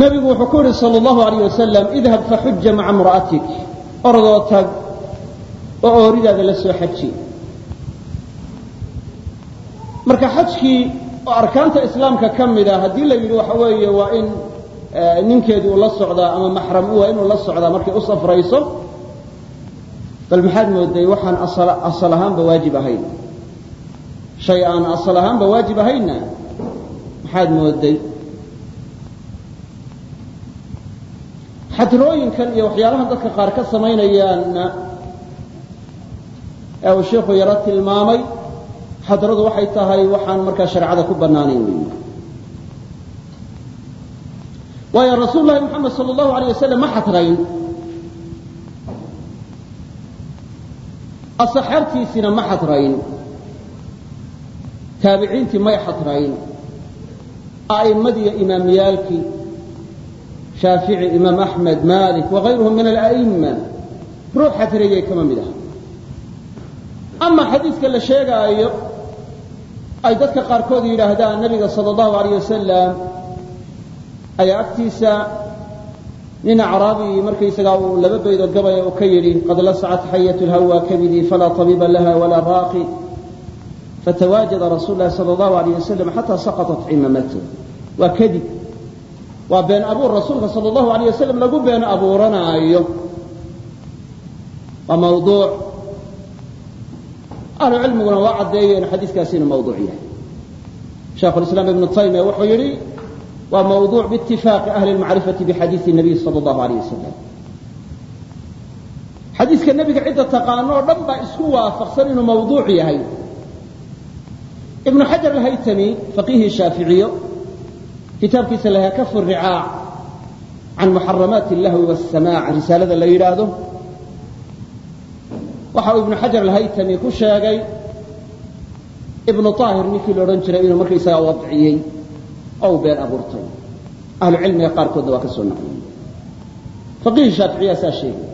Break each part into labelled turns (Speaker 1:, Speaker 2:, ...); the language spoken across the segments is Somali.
Speaker 1: nabigu wuxuu ku yihi sal اllahu alayh wasalam idhab faxuja maca imra'atik. Orodoo tag oo ooridaada la soo xaji marka xajkii oo arkaanta islaamka ka mida haddii la yidhi waxa weeye waa in ninkeedu uu la socdaa ama maxram waa inuu la socdaa markay u safrayso bal maxaad mooday waxaan asal ahaanba waajib ahayn. Shay aan asal ahaanba waajib ahaynna maxaad mooday xadrooyinkan iyo waxyaalahan dadka qaar ka samaynayaanna ee uu sheikhu yaro tilmaamay xadradu waxay tahay waxaan markaa shareecada ku bannaanayn wey waayo rasuul lahi moxamed sal allahu alayh wasalam ma xadrayn. Asaxaabtiisina ma xadrayn. Taabiciintii may xadrayn. A'imadiiyo imaamyaalkii shaafici imaam axmed malik wakayruhum min ala'imma. Ruux xadreeyey kama mid aha ama xadiidka la sheegaayo ay dadka qaarkood yidhaahdaan nabiga sal allahu alayh wasalam ayaa agtiisa nin acraabi markaysagaa uu laba baydo gabaya uu ka yidhi qad lasacat xayat lhawa kabidii falaa tabiiba laha walaa raaqi. Fatawaajada rasuul lahi sal allahu alayh wasalam xataa saqaطat cimamatu waa kadib waa been abuur rasuulka sal allahu alayh wasalam lagu been abuuranaayo. Waa mawduuc. Ahlu cilmiguna waa caddeeyeen xadiiskaasi inuu mawduuc yahay. Shaekhulislaam ibnu taymiya wuxuu yidhi waa mawduuc biitifaaqi ahli lmacrifati bixadiisi nabiy sala allahu alayh wasalam xadiiska nebiga cidda taqaano oo dhan baa isku waafaqsan inuu mawduuc yahay. Ibnu xajar alhaytami faqiihii shaaficiyo kitaabkiisa lahaa kafu ricaac can muxaramaati allahwi wasamaac risaalada la yidhaahdo. Waxa uu ibnu xajar alhaytami ku sheegay ibnu aahir ninkii la odhan jiray inuu markaysagaa wadciyey oo been abuurtay. Ahlu qaarkoodna waa ka soo naqliyey faqihi shaaficiya saa sheegay.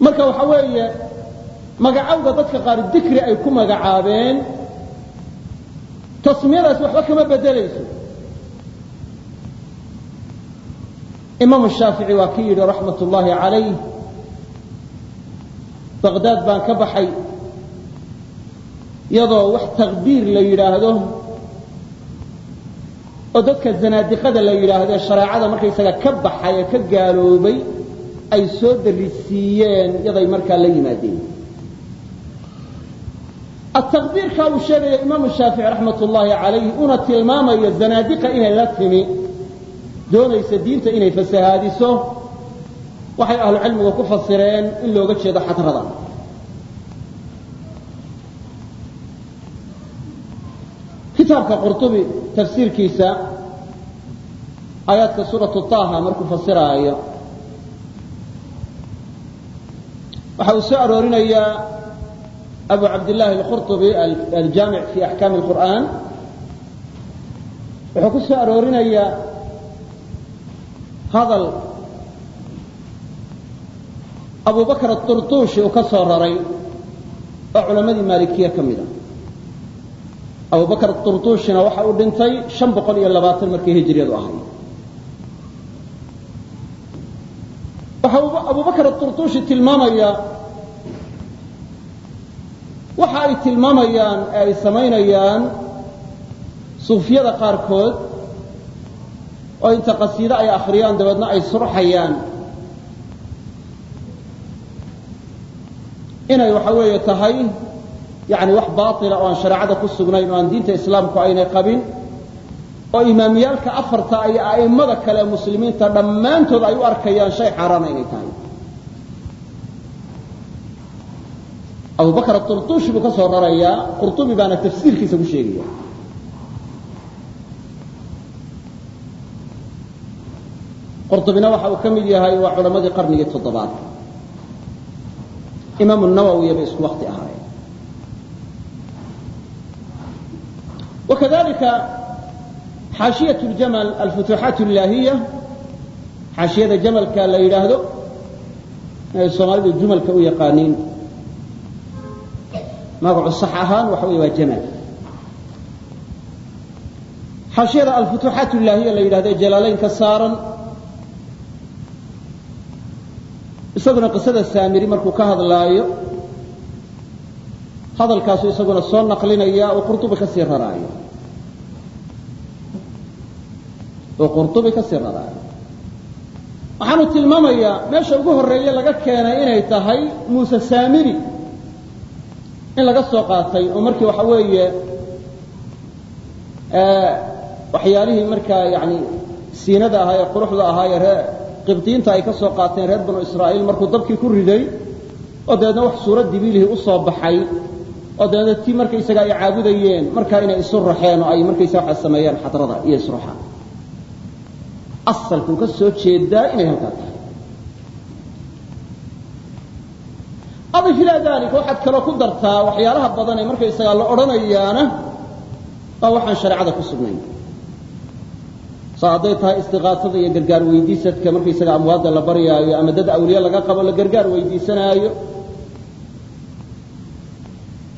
Speaker 1: Marka waxa weeye magacawda dadka qaar dikri ay ku magacaabeen tasmiyadaas waxba kama bedelayso. Imaamu shaafici waa kii yidhi raxmat ullaahi calayh baqdaad baan ka baxay iyadoo wax takbiir la yidhaahdo oo dadka zanaadiqada la yidhaahdo ee shareecada markaysaga ka baxay ee ka gaaloobay ay soo darisiiyeen iyaday markaa la yimaadeen ataqdiirkaa uu sheegaya imaamu shaafici raxmat ullaahi calayh una tilmaamayo zanaadiqa inay la timi doonaysa diinta inay fasahaadiso waxay ahlu cilmigu ku fasireen in looga jeedo xadrada kitaabka qurطubi tafsiirkiisa aayaadka suuratu طaha markuu fasiraayo waxa uu soo aroorinayaa abu cabdillaahi alqurطubi aljaamic fi axkaami اlqur'an wuxuu ku soo aroorinayaa hadal abu bakr aطurطuushi uu ka soo raray oo culammadii maalikiye ka mid a abu bakr aطurطuushina waxa uu dhintay شhan boqol iyo labaatan markii hijriyadu ahayd waxa abu bakr aطurطuushi tilmaamaya waxa ay tilmaamayaan ee ay samaynayaan suufiyada qaarkood oo inta qasiide ay akhriyaan dabeedna ay surxayaan. Inay waxa weeye tahay yani wax baila oo aan shareecada ku sugnayn oo aan diinta islaamku aynay qabin oo imaamiyaalka afarta iyo a'immada kale muslimiinta dhammaantood ay u arkayaan shay xaaraana inay tahay abu bakr aطurطushi buu ka soo rarayaa qurطubi baana tafsiirkiisa ku sheegaya qurطubina waxa uu ka mid yahay waa culammadii qarnigii toddobaad imaam nawowiya bay isku wakti ahaayeen wakadalika xaashiyaة اljamal alfutuuxaat اllaahiya xaashiyada jamalka la yidhaahdo inay soomaalidu jumalka u yaqaaniin magacu sax ahaan waxa wey waa jamal xaashiyada alfutuuxaat illaahiya la yidhahdo ee jalaalaynka saaran isaguna qisada saamiri markuu ka hadlaayo hadalkaasu isaguna soo naqlinaya oo qurtubi ka sii raraayo. Oo qurtubi ka sii raraayo. Waxaanu tilmaamayaa meesha ugu horreeye laga keenay inay tahay muuse saamiri in laga soo qaatay oo markii waxa weeye waxyaalihii markaa yani siinada ahaa ee quruxda ahaa ee ree qibdiinta ay ka soo qaateen reer banu israa'iil markuu dabkii ku riday oo dabeedna wax suurad dibiilihii u soo baxay oo dabeedna tii markaysaga ay caabudayeen markaa inay isu raxeen oo ay markaysaga waxa sameeyeen xadrada iyo isruxa. Asalkuu ka soo jeedaa inay halkaa tahay ilaa dalika waxaad kaloo ku dartaa waxyaalaha badan ee markaysagaa la odhanayaana waa waxaan shareecada ku sugnayn. Saa hadday tahay istiqaasada iyo gargaar weydiisadka markaysaga amwaadda la baryaayo ama dad awliye laga qabo la gargaar weydiisanaayo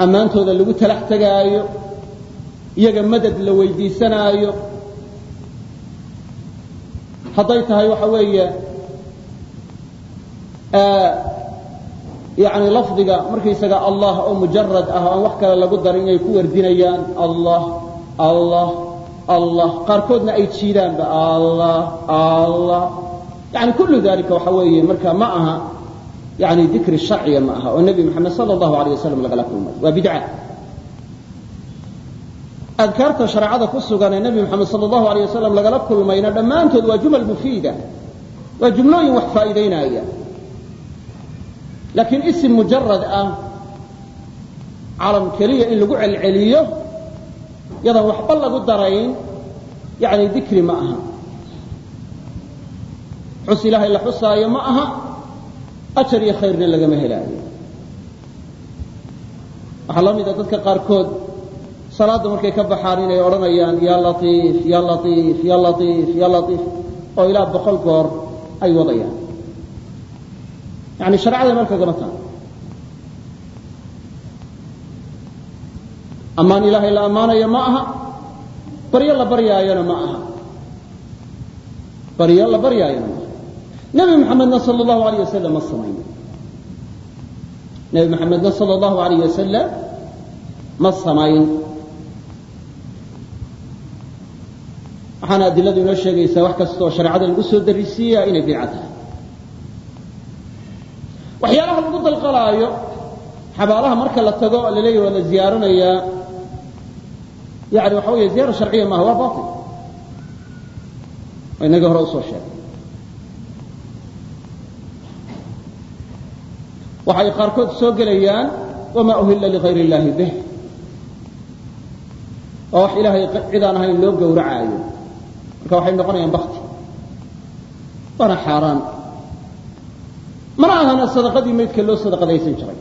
Speaker 1: ammaantooda lagu talax tegaayo iyaga madad la weydiisanaayo. Hadday tahay waxa weeye yani lafdiga markaysaga allah oo mujarad ah oo aan wax kale lagu darin inay ku wardinayaan allah allah allah. Qaarkoodna ay jiidaanba allah allah. Yani kullu dalika waxa weeye marka ma aha yani dikri sharciya ma aha oo nebi moxamed sala allahu alayh wasalam lagala kulmay. Waa bidca. Adkaarta shareecada ku sugan ee nebi moxamed sala allahu alayh wasalam lagala kulmayna dhammaantood waa jumal mufiida. Waa jumlooyin wax faa'iidaynaya laakiin isim mujarad ah calam keliya in lagu celceliyo yadaan waxba lagu darayn yani dikri ma aha. Xus ilaahay la xusaayo ma aha ajar iyo khayrna lagama helaayo. Waxaa la mida dadka qaarkood salaadda markay ka baxaan inay odhanayaan ya laiif ya laiif ya laiif ya laiif oo ilaa boqol goor ay wadayaan yani shareecada meel kagama tahay ammaan ilaahay la ammaanayo ma aha baryo la baryaayona ma aha baryo la baryaayona ma aha nebi maxamedna sal allahu alayh wasalam ma samayn nebi maxamedna sal allahu alayh wasalam ma samayn waxaana adiladu inoo sheegaysaa wax kasta oo shareecada lagu soo darisiiya inay bidca waxyaalaha lagu dalqalaayo xabaalaha marka la tago la leeyahy waa la ziyaaranayaa yani waxa weeye ziyaara sharciya maaha waa bail oo inagii hore u soo sheegay. Waxay qaarkood soo gelayaan wama uhilla ligayr illahi bih. Oo wax ilaahay cid aan ahayn loo gowracaayo. Marka waxay noqonayaan bakti waana xaaraan mana ahana sadaqadii maydka loo sadaqadaysan jiray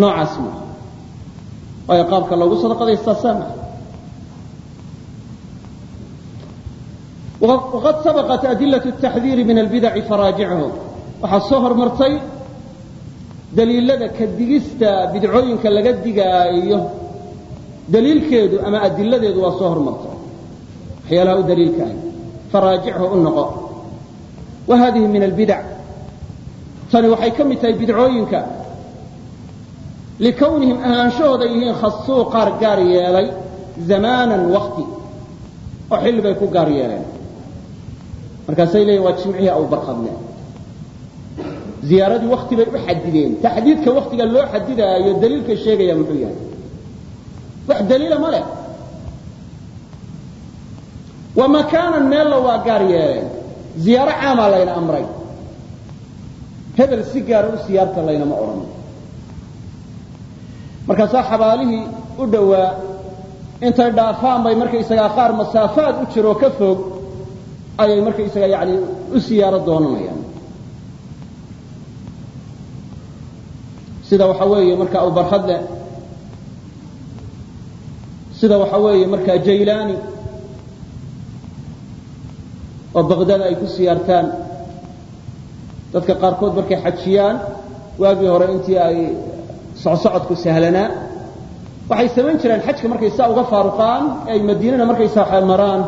Speaker 1: noocaas maaha waayo qaabka loogu sadaqadaystaa saa maha waqad sabaqat adilaة الtaxdiiri min albidaci faraajichu waxaa soo hormartay daliilada ka digista bidcooyinka laga digaayo daliilkeedu ama adiladeedu waa soo hormartay waxyaalaha u daliilka ahy faraajichu u noqo wa hadihi min albidac tani waxay ka mid tahay bidcooyinka. Likawnihim ahaanshahooda yihiin khasuu qaar gaar yeelay zamaanan wakti oo xilli bay ku gaar yeeleen. Markaasay leeyihiin waa jimcihii awbarqadne ziyaaradii wakti bay u xadideen taxdiidka waktiga loo xadidaayo daliilka sheegaya muxuu yahay? Wax daliila ma leh. Wa makaanan meella waa gaar yeeleen. Ziyaaro caamaa layna amray hebel si gaara u siyaarta laynama odhan. Markaasaa xabaalihii u dhowaa intay dhaafaan bay markaysagaa qaar masaafaad u jiroo ka fog ayay markaysaga yani u siyaaro doonanayaan. Sida waxa weeye marka abubarkhadle sida waxa weeye markaa jaylaani oo baqdad ay ku siyaartaan dadka qaarkood markay xajiyaan waagii hore intii ay socsocodku sahlanaa waxay samayn jireen xajka markay saa uga faaruqaan ee ay madiinana markay saa maraan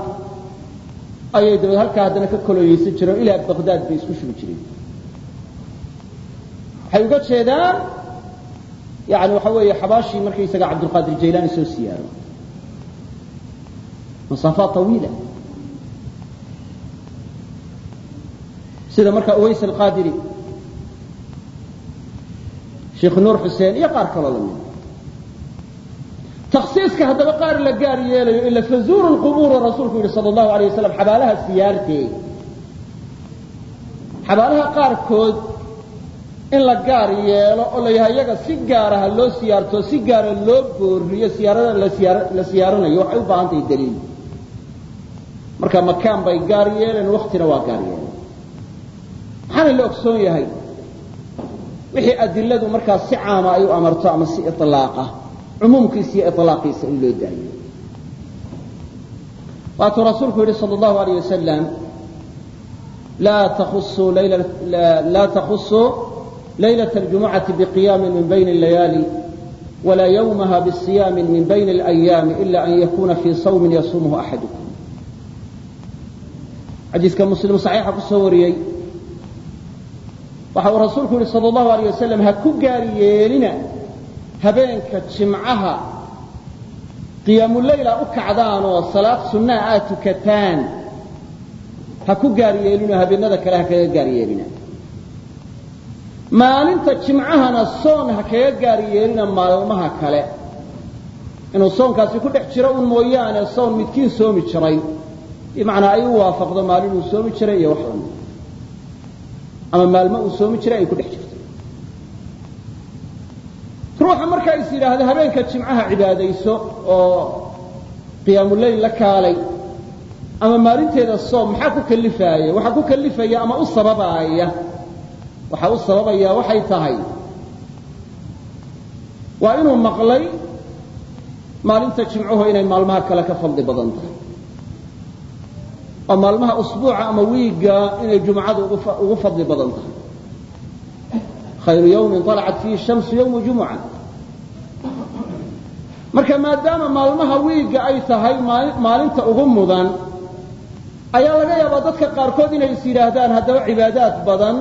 Speaker 1: ayay dabeed halkaa haddana ka kolooyeysan jireen ilaa baqdaad bay isku shubi jireen. Waxay uga jeedaan yani waxa weeye xabaashii markaysaga cabdulqaadir jaylaani soo siyaaro. Masaafaat tawiila sida marka uways alqaadiri sheekh nuur xuseen iyo qaar kaloo la mid taksiiska haddaba qaar la gaar yeelayo ila fazuuru lqubuura rasuulku yidhi sala allahu alay wasalam xabaalaha siyaarteed xabaalaha qaarkood in la gaar yeelo oo la yahay iyaga si gaara ha loo siyaarto si gaara loo booriyo siyaarada la siyaaranayo waxay u baahan tahay daliil. Marka makaan bay gaar yeeleen waktina waa gaar yeeleen maxaana la ogsoon yahay wixii adiladu markaa si caama ay u amarto ama si ilaaqa cumuumkiisa iyo ilaaqiisa in loo daayo waatuu rasuulku yidhi sal allahu alayh wasalam laa takhusuu laa takhusuu laylaة اljumucati biqiyaami min bayni اlayaali walaa ywmaha bisiyaami min bayni اlayaami ila an yakuna fii sawmin yasuumuhu axadukum xadiiska muslim صaxiixa ku soo wariyey waxa uu rasuulku yihi sal اllahu alيyه wasalam ha ku gaari yeelina habeenka jimcaha qiyaamuleyla u kacdaan oo salaad sunnaa aad tukataan ha ku gaar yeelinoo habeenada kale ha kaga gaar yeelina maalinta jimcahana soon ha kaga gaar yeelina maalmaha kale inuu soonkaasi ku dhex jiro un mooyaane soon midkiin soomi jiray bimacnaa ay u waafaqdo maalin uu soomi jiray iyo wax lamid ama maalmo uu soomi jiray ay ku dhex jirto. Ruuxa markaa is yidhaahdo habeenka jimcaha cibaadayso oo qiyaamuleyl la kaalay ama maalinteeda soom maxaa ku kalifaaya waxaa ku kalifaya ama u sababaaya? Waxaa u sababaya waxay tahay waa inuu maqlay maalinta jimcuhu inay maalmaha kale ka fadli badan tahay oo maalmaha usbuuca ama wiigga inay jumcadu ugu fadli badan tahay. Khayru yawmin alacat fiihi shamsu yawmu jumuca marka maadaama maalmaha wiigga ay tahay maalinta ugu mudan ayaa laga yaabaa dadka qaarkood inay is yidhaahdaan haddaba cibaadaad badan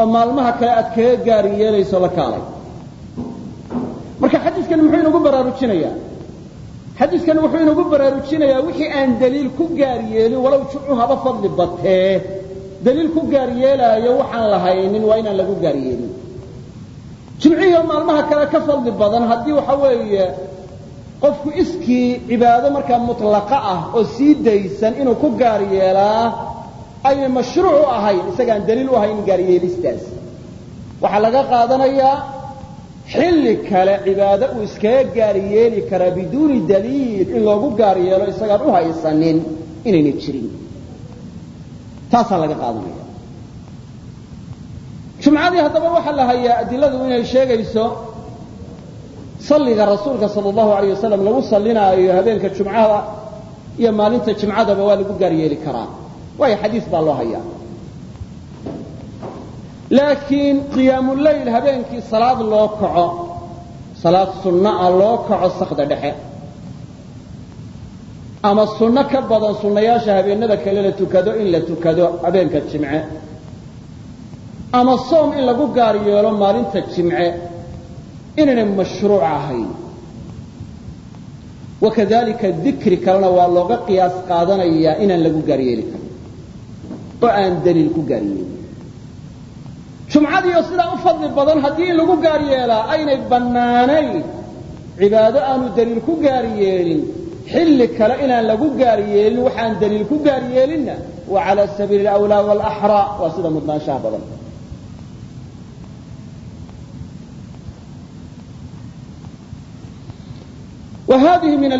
Speaker 1: oo maalmaha kale aad kaga gaari yeelayso la kaalay. Marka xadiiskani muxuu inagu baraarujinayaa xadiiskani wuxuu inagu baraarujinayaa wixii aan daliil ku gaar yeelin walow jucu haba fadli batee daliil ku gaar yeelaayo waxaan lahaynin waa inaan lagu gaar yeelin. Jimcihii oo maalmaha kale ka fadli badan haddii waxa weeye qofku iskii cibaado markaa mutlaqa ah oo sii daysan inuu ku gaar yeelaa aynay mashruuc u ahayn isagaan daliil u ahayn gaaryeelistaas waxaa laga qaadanayaa xilli kale cibaado uu iskaga gaar yeeli karaa biduuni daliil in loogu gaar yeelo isagaan u haysanin inayna jirin. Taasaa laga qaadanaya. Jumcadii haddaba waxaa la hayaa adiladu inay sheegayso salliga rasuulka sal allahu alayh wasalam lagu sallinaayo habeenka jumcada iyo maalinta jimcadaba waa lagu gaar yeeli karaa. Waayo xadiis baa loo hayaa laakiin qiyaamuleyl habeenkii salaad loo kaco salaad sunno ah loo kaco sakda dhexe. Ama sunno ka badan sunnayaasha habeenada kale la tukado in la tukado habeenka jimce. Ama soom in lagu gaar yeelo maalinta jimce inaynay mashruuc ahayn. Wakadalika dikri kalena waa looga qiyaas qaadanayaa inaan lagu gaar yeeli karin oo aan daliil ku gaar yeelin jumcadiioo sidaa u fadli badan haddii in lagu gaar yeelaa aynay bannaanayn. Cibaado aanu daliil ku gaar yeelin. Xilli kale inaan lagu gaar yeelin waxaan daliil ku gaar yeelinna waa cala sabiili alawlaa walaxraa waa sida mudnaanshaha badan. Wa haadihi min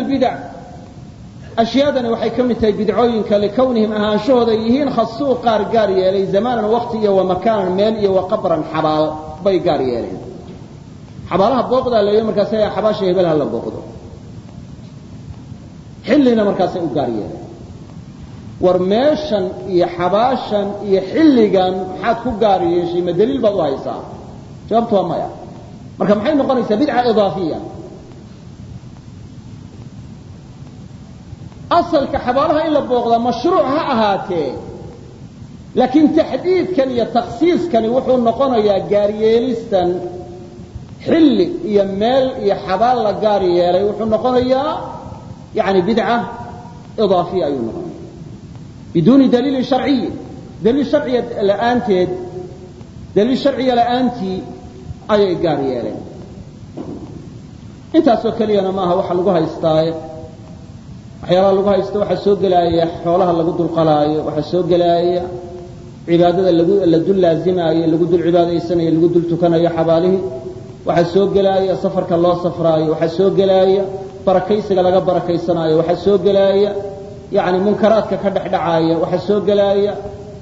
Speaker 1: ashyaadani waxay ka mid tahay bidcooyinka likownihim ahaanshahooda yihiin khasuu qaar gaar yeelay zamaanan wakti iyo wa makaanan meel iyo wa qabran xabaal bay gaar yeeleen. Xabaalaha booqdaa leeyo markaasa xabaasha hebel ha la booqdo xillina markaasay u gaar yeeleen. War meeshan iyo xabaashan iyo xilligan maxaad ku gaar yeeshay ma daliil baad u haysaa? Jawaabtu waa maya. Marka maxay noqonaysaa bidca idaafiya asalka xabaalaha in la booqdaa mashruuc ha ahaatee laakiin taxdiidkan iyo takhsiiskani wuxuu noqonayaa gaaryeelistan xilli iyo meel iyo xabaal la gaar yeelay. Wuxuu noqonayaa yani bidca idaafiya ayuu noqonaya biduuni daliilin sharciyi daliil sharciya la'aanteed daliil sharciya la'aantii ayay gaar yeeleen. Intaasoo keliyana maaha waxa lagu haystaaye waxyaalaha lagu haysta waxaa soo gelaaya xoolaha lagu dulqalaayo waxaa soo gelaaya cibaadada la dul laazimaayo lagu dul cibaadaysanayo lagu dul tukanayo xabaalihii waxaa soo gelaaya safarka loo safraayo waxaa soo gelaaya barakaysiga laga barakaysanaayo waxaa soo gelaaya yani munkaraadka ka dhexdhacaaya waxaa soo gelaaya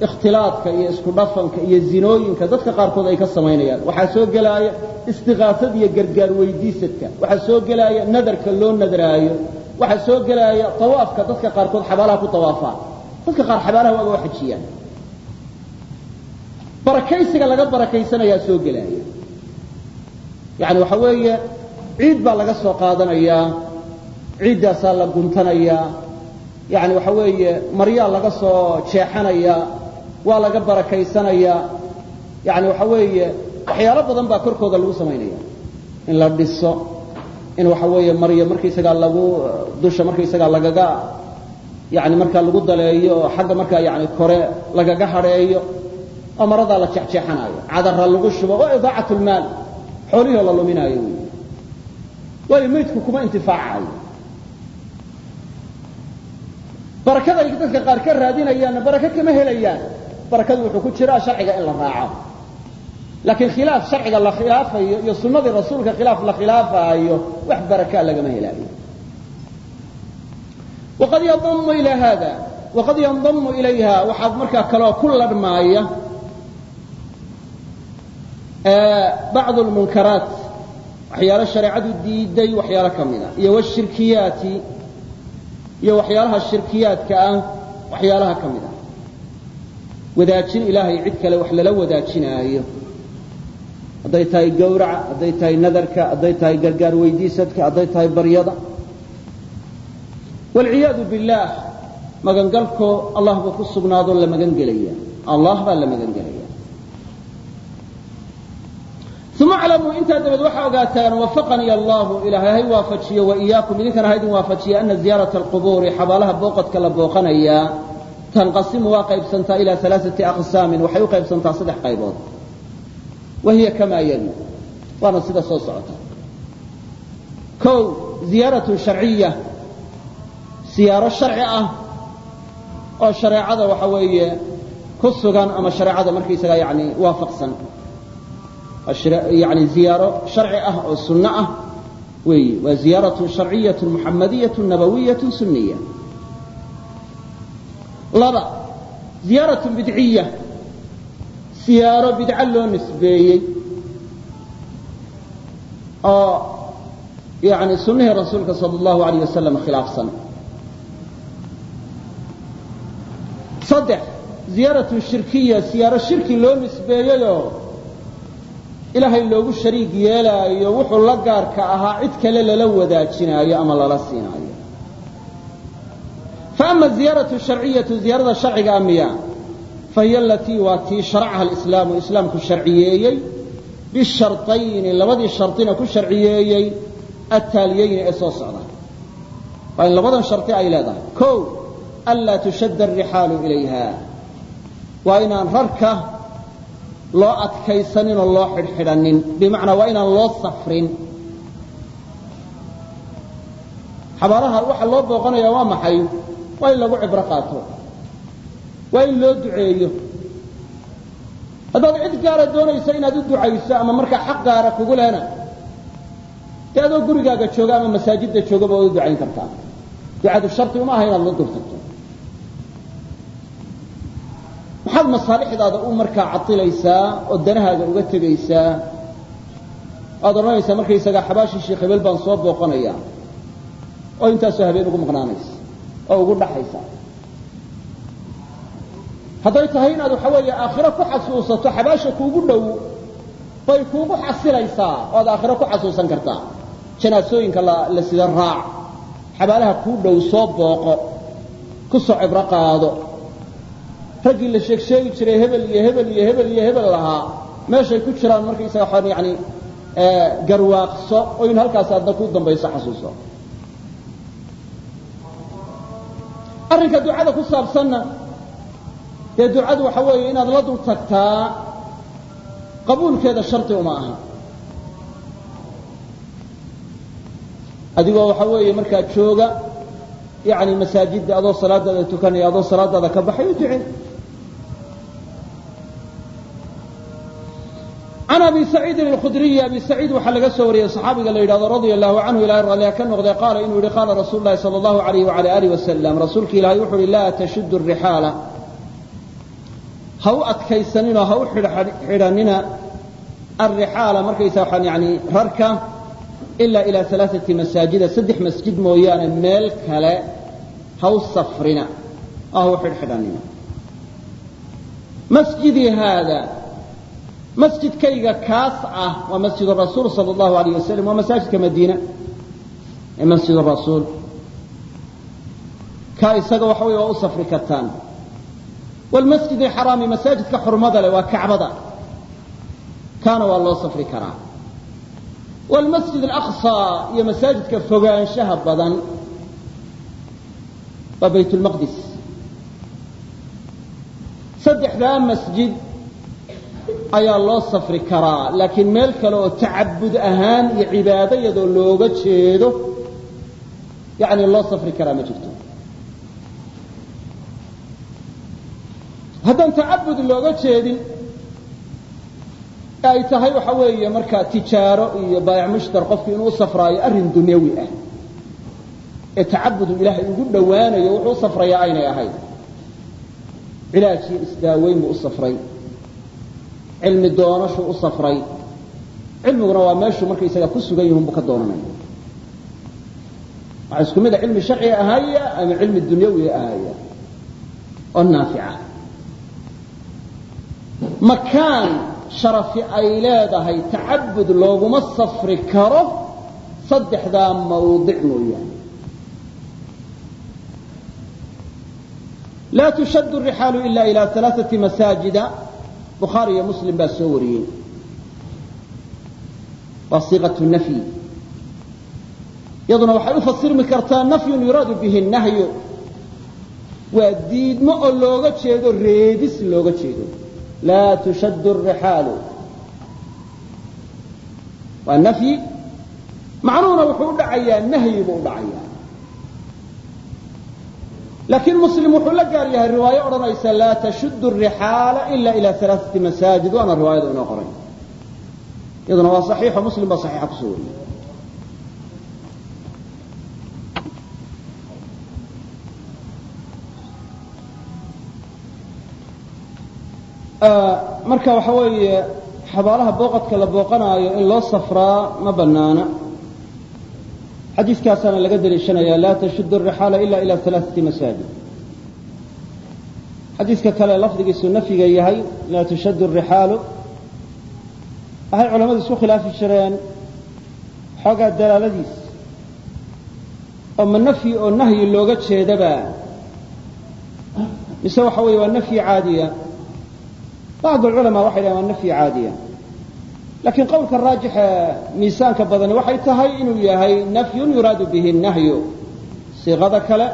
Speaker 1: ikhtilaadka iyo isku dhafanka iyo zinooyinka dadka qaarkood ay ka samaynayaan. Waxaa soo gelaaya istiqaasada iyo gargaar weydiisadka. Waxaa soo gelaaya nadarka loo nadraayo waxaa soo gelaaya tawaafka dadka qaarkood xabaalaha ku tawaafaan dadka qaar xabaalaha waaba xajiyaan. Barakaysiga laga barakaysanayaa soo gelaaya yani waxa weeye ciid baa laga soo qaadanayaa ciiddaasaa la guntanayaa yani waxa weeye maryaa laga soo jeexanayaa waa laga barakaysanayaa yani waxa weeye waxyaalo badan baa korkooda lagu samaynaya in la dhiso in waxa weeye maryo markaysagaa lagu dusha markaysagaa lagaga yani markaa lagu daleeyo oo xagga markaa yani kore lagaga hadheeyo oo maradaa la jeexjeexanayo cadara lagu shubo oo idaacat lmaal xoolihii oo la luminaayo wy waayo maydku kuma intifaacayo barakada ay dadka qaar ka raadinayaanna baraka kama helayaan. Barakadu wuxuu ku jiraa sharciga in la raaco laakiin khilaaf sharciga la khilaafayo iyo sunnadii rasuulka khilaaf la khilaafaayo wax barakaa lagama helaayo waqad yandamu ilaa hada waqad yandamu ilayha waxaa markaa kaloo ku ladhmaaya bacdu lmunkaraat waxyaalo shareecadu diiday waxyaalo ka mida iyo washirkiyaati iyo waxyaalaha shirkiyaadka ah waxyaalaha ka mid ah wadaajin ilaahay cid kale wax lala wadaajinaayo hadday tahay gawraca hadday tahay nadarka hadday tahay gargaar weydiisadka hadday tahay baryada. Waalciyaadu billaah magangalkoo allah buu ku sugnaadoo la magan allah baa la magan uma aclamuu intaa dabeed waxaa ogaataan wafaqanii allahu ilaahay hay waafajiyo waiyaakum idinkana ha idin waafajiya ana ziyaarata alqubuuri xabaalaha booqadka la booqanayaa tanqasimu waa qaybsantaa ilaa alaaati aqsaamin waxay u qaybsantaa saddex qaybood wa hiya kamaa yali waana sida soo socota o ziyaaratun sharciya siyaaro sharci ah oo shareecada waxa weeye ku sugan ama shareecada markaysaga yani waafaqsan yani ziyaaro sharci ah oo sunno ah weeyi waa ziyaaratun sharciyatun muxamadiyatun nabawiyatun sunniya laba ziyaaratun bidciya siyaaro bidco loo nisbeeyey oo yani sunnihii rasuulka sala allahu alayh wasalam khilaafsan. Saddex ziyaaratun shirkiya siyaaro shirki loo nisbeeyeyoo ilaahay loogu shariig yeelaayo wuxuu la gaarka ahaa cid kale lala wadaajinaayo ama lala siinaayo. Faama ziyaaratu sharciyatu ziyaarada sharciga amiya alatii waa tii sharacaha alislaamu islaamku sharciyeeyey. Bisharطayni labadii shardina ku sharciyeeyey attaaliyeyni ee soo socda. Waa in labadan shardi ay leedahay. O anlaa tushadda arixaalu ilayha. Waa inaan rarka loo adkaysanin oo loo xidhxidhanin. Bimacnaa waa inaan loo safrin. Xabaalaha waxa loo booqanaya waa maxay? Waa in lagu cibro qaato waa in loo duceeyo. Haddaad cid gaara doonayso inaad u ducayso ama markaa xaq gaara kugu lehna dee adoo gurigaaga jooga ama masaajidda joogaba waad u ducayn kartaa. Ducadu shardi uma aha inaad la durtagto maxaad masaalixdaada u markaa cadilaysaa oo danahaaga uga tegaysaa waad odhanaysaa markaysagaa xabaashii sheekh hebel baan soo booqanaya. Oo intaasoo habeen ugu maqnaanaysa oo ugu dhaxaysa hadday tahay inaad waxa weeye aakhiro ku xasuusato xabaasha kuugu dhow bay kuugu xasilaysaa oo ad aakhiro ku xasuusan kartaa. Janaasooyinka la sida raac xabaalaha kuu dhow soo booqo ku soo cibro qaado. Raggii la sheeg jiray hebel iyo hebel iyo hebel iyo hebel lahaa. Meeshay ku jiraan markaysaga waxaan yani garwaaqso oo in halkaas adna ku dambayso xasuuso. Arrinka ducada ku saabsanna dee ducadu waxa weeye inaad la dul tagtaa qabuulkeeda shardi uma aha. Adigoo waxa weeye markaa jooga yani masaajidda adoo salaadaada tukanaya adoo salaadaada ka baxay u ducey can abi saciidin alkhudriyi abi saciid waxaa laga soo wariyey saxaabiga la yidhahdo radia allahu canhu ilahay ralliha ka noqday qaala inuu yihi qaala rasuulu lahi sala allahu alayh wala alih wasalam rasuulka ilaahay wuxu uhi laa tashudu rixaala ha u adkaysaninoo ha u xidhanina alrixaala markaysa waxaan yani rarka ilaa ilaa alaaati masaajida saddex masjid mooyaane meel kale ha u safrina oo ha u xidhxidhanina masjidii haada masjidkayga kaas ah waa masjid rasuul sal allahu alayh wasalam waa masaajidka madiina. Ee masjid rasuul ka isaga waxa wey waa u safri kartaan wlmasjid alxaraami masaajidka xurmada leh waa kacbada. Kaana waa loo safri karaa. wlmasjid alaqصى iyo masaajidka fogaanshaha badan waa bayt saddexdaa masjid ayaa loo safri karaa laakiin meel kale oo tacabud ahaan iyo cibaado yadoo looga jeedo yani loo safri karaa ma jirto haddaan tacabud looga jeedin ay tahay waxa weeye markaa tijaaro iyo baayac mushtar qofku inuu u safraayo arrin dunyawi ah. Ee tacabudu ilaahay ugu dhowaanayo wuxuu u aynay ahayd cilaajii isdaaweyn buu u safray. Cilmi doonashuu u safray. Cilmiguna waa meeshuu markaysaga ku sugan yihun buu ka doonanaya waxaa isku mid a cilmi sharciga ahaaya ama cilmi dunyawi ahaaya oo naafica makaan sharafi ay leedahay tacabud looguma safri karo saddexdaa mawdic mooyaane. Laa tushaddu rixaalu ila ila alaaثati masaajida. Bukhaari iyo muslim baa soo wariyey. Waa siiqatu nafyi. Iyaduna waxay u fasirmi kartaa nafyun yuraadu bihi nahyu. Waa diidmo oo looga jeedo reebis looga jeedo laa tushaddu rixaalu waa nafyi macnuhuna wuxuu u dhacayaa nahyi buu u dhacayaa laakiin muslim wuxuu la gaar yahay riwaayo odhanaysa laa tashuddu rixaala ila ila alaaati masaajid waana riwaayada inoo qoray iyaduna waa saxiixo muslim baa saxiixa ku soo wariyey marka waxa weeye xabaalaha booqadka la booqanaayo in loo safraa ma banaana xadiiskaasaana laga daliishanaya laa tashudu rixaala ila ila alaaati masaajid. Xadiiska kale lafdigiisu nafyiga yahay laa tushaddu rixaalu waxay culamadu isku khilaafi jireen xoogaa dalaaladiis oo ma oo nahyi looga jeedaba mise waxa weeye waa nafyi caadiya bacd alculamaa waxay dhahen waa nafyi caadiya laakiin qowlka raajixe miisaanka badani waxay tahay inuu yahay nafyun yuraadu bihi nahyu siiqada kale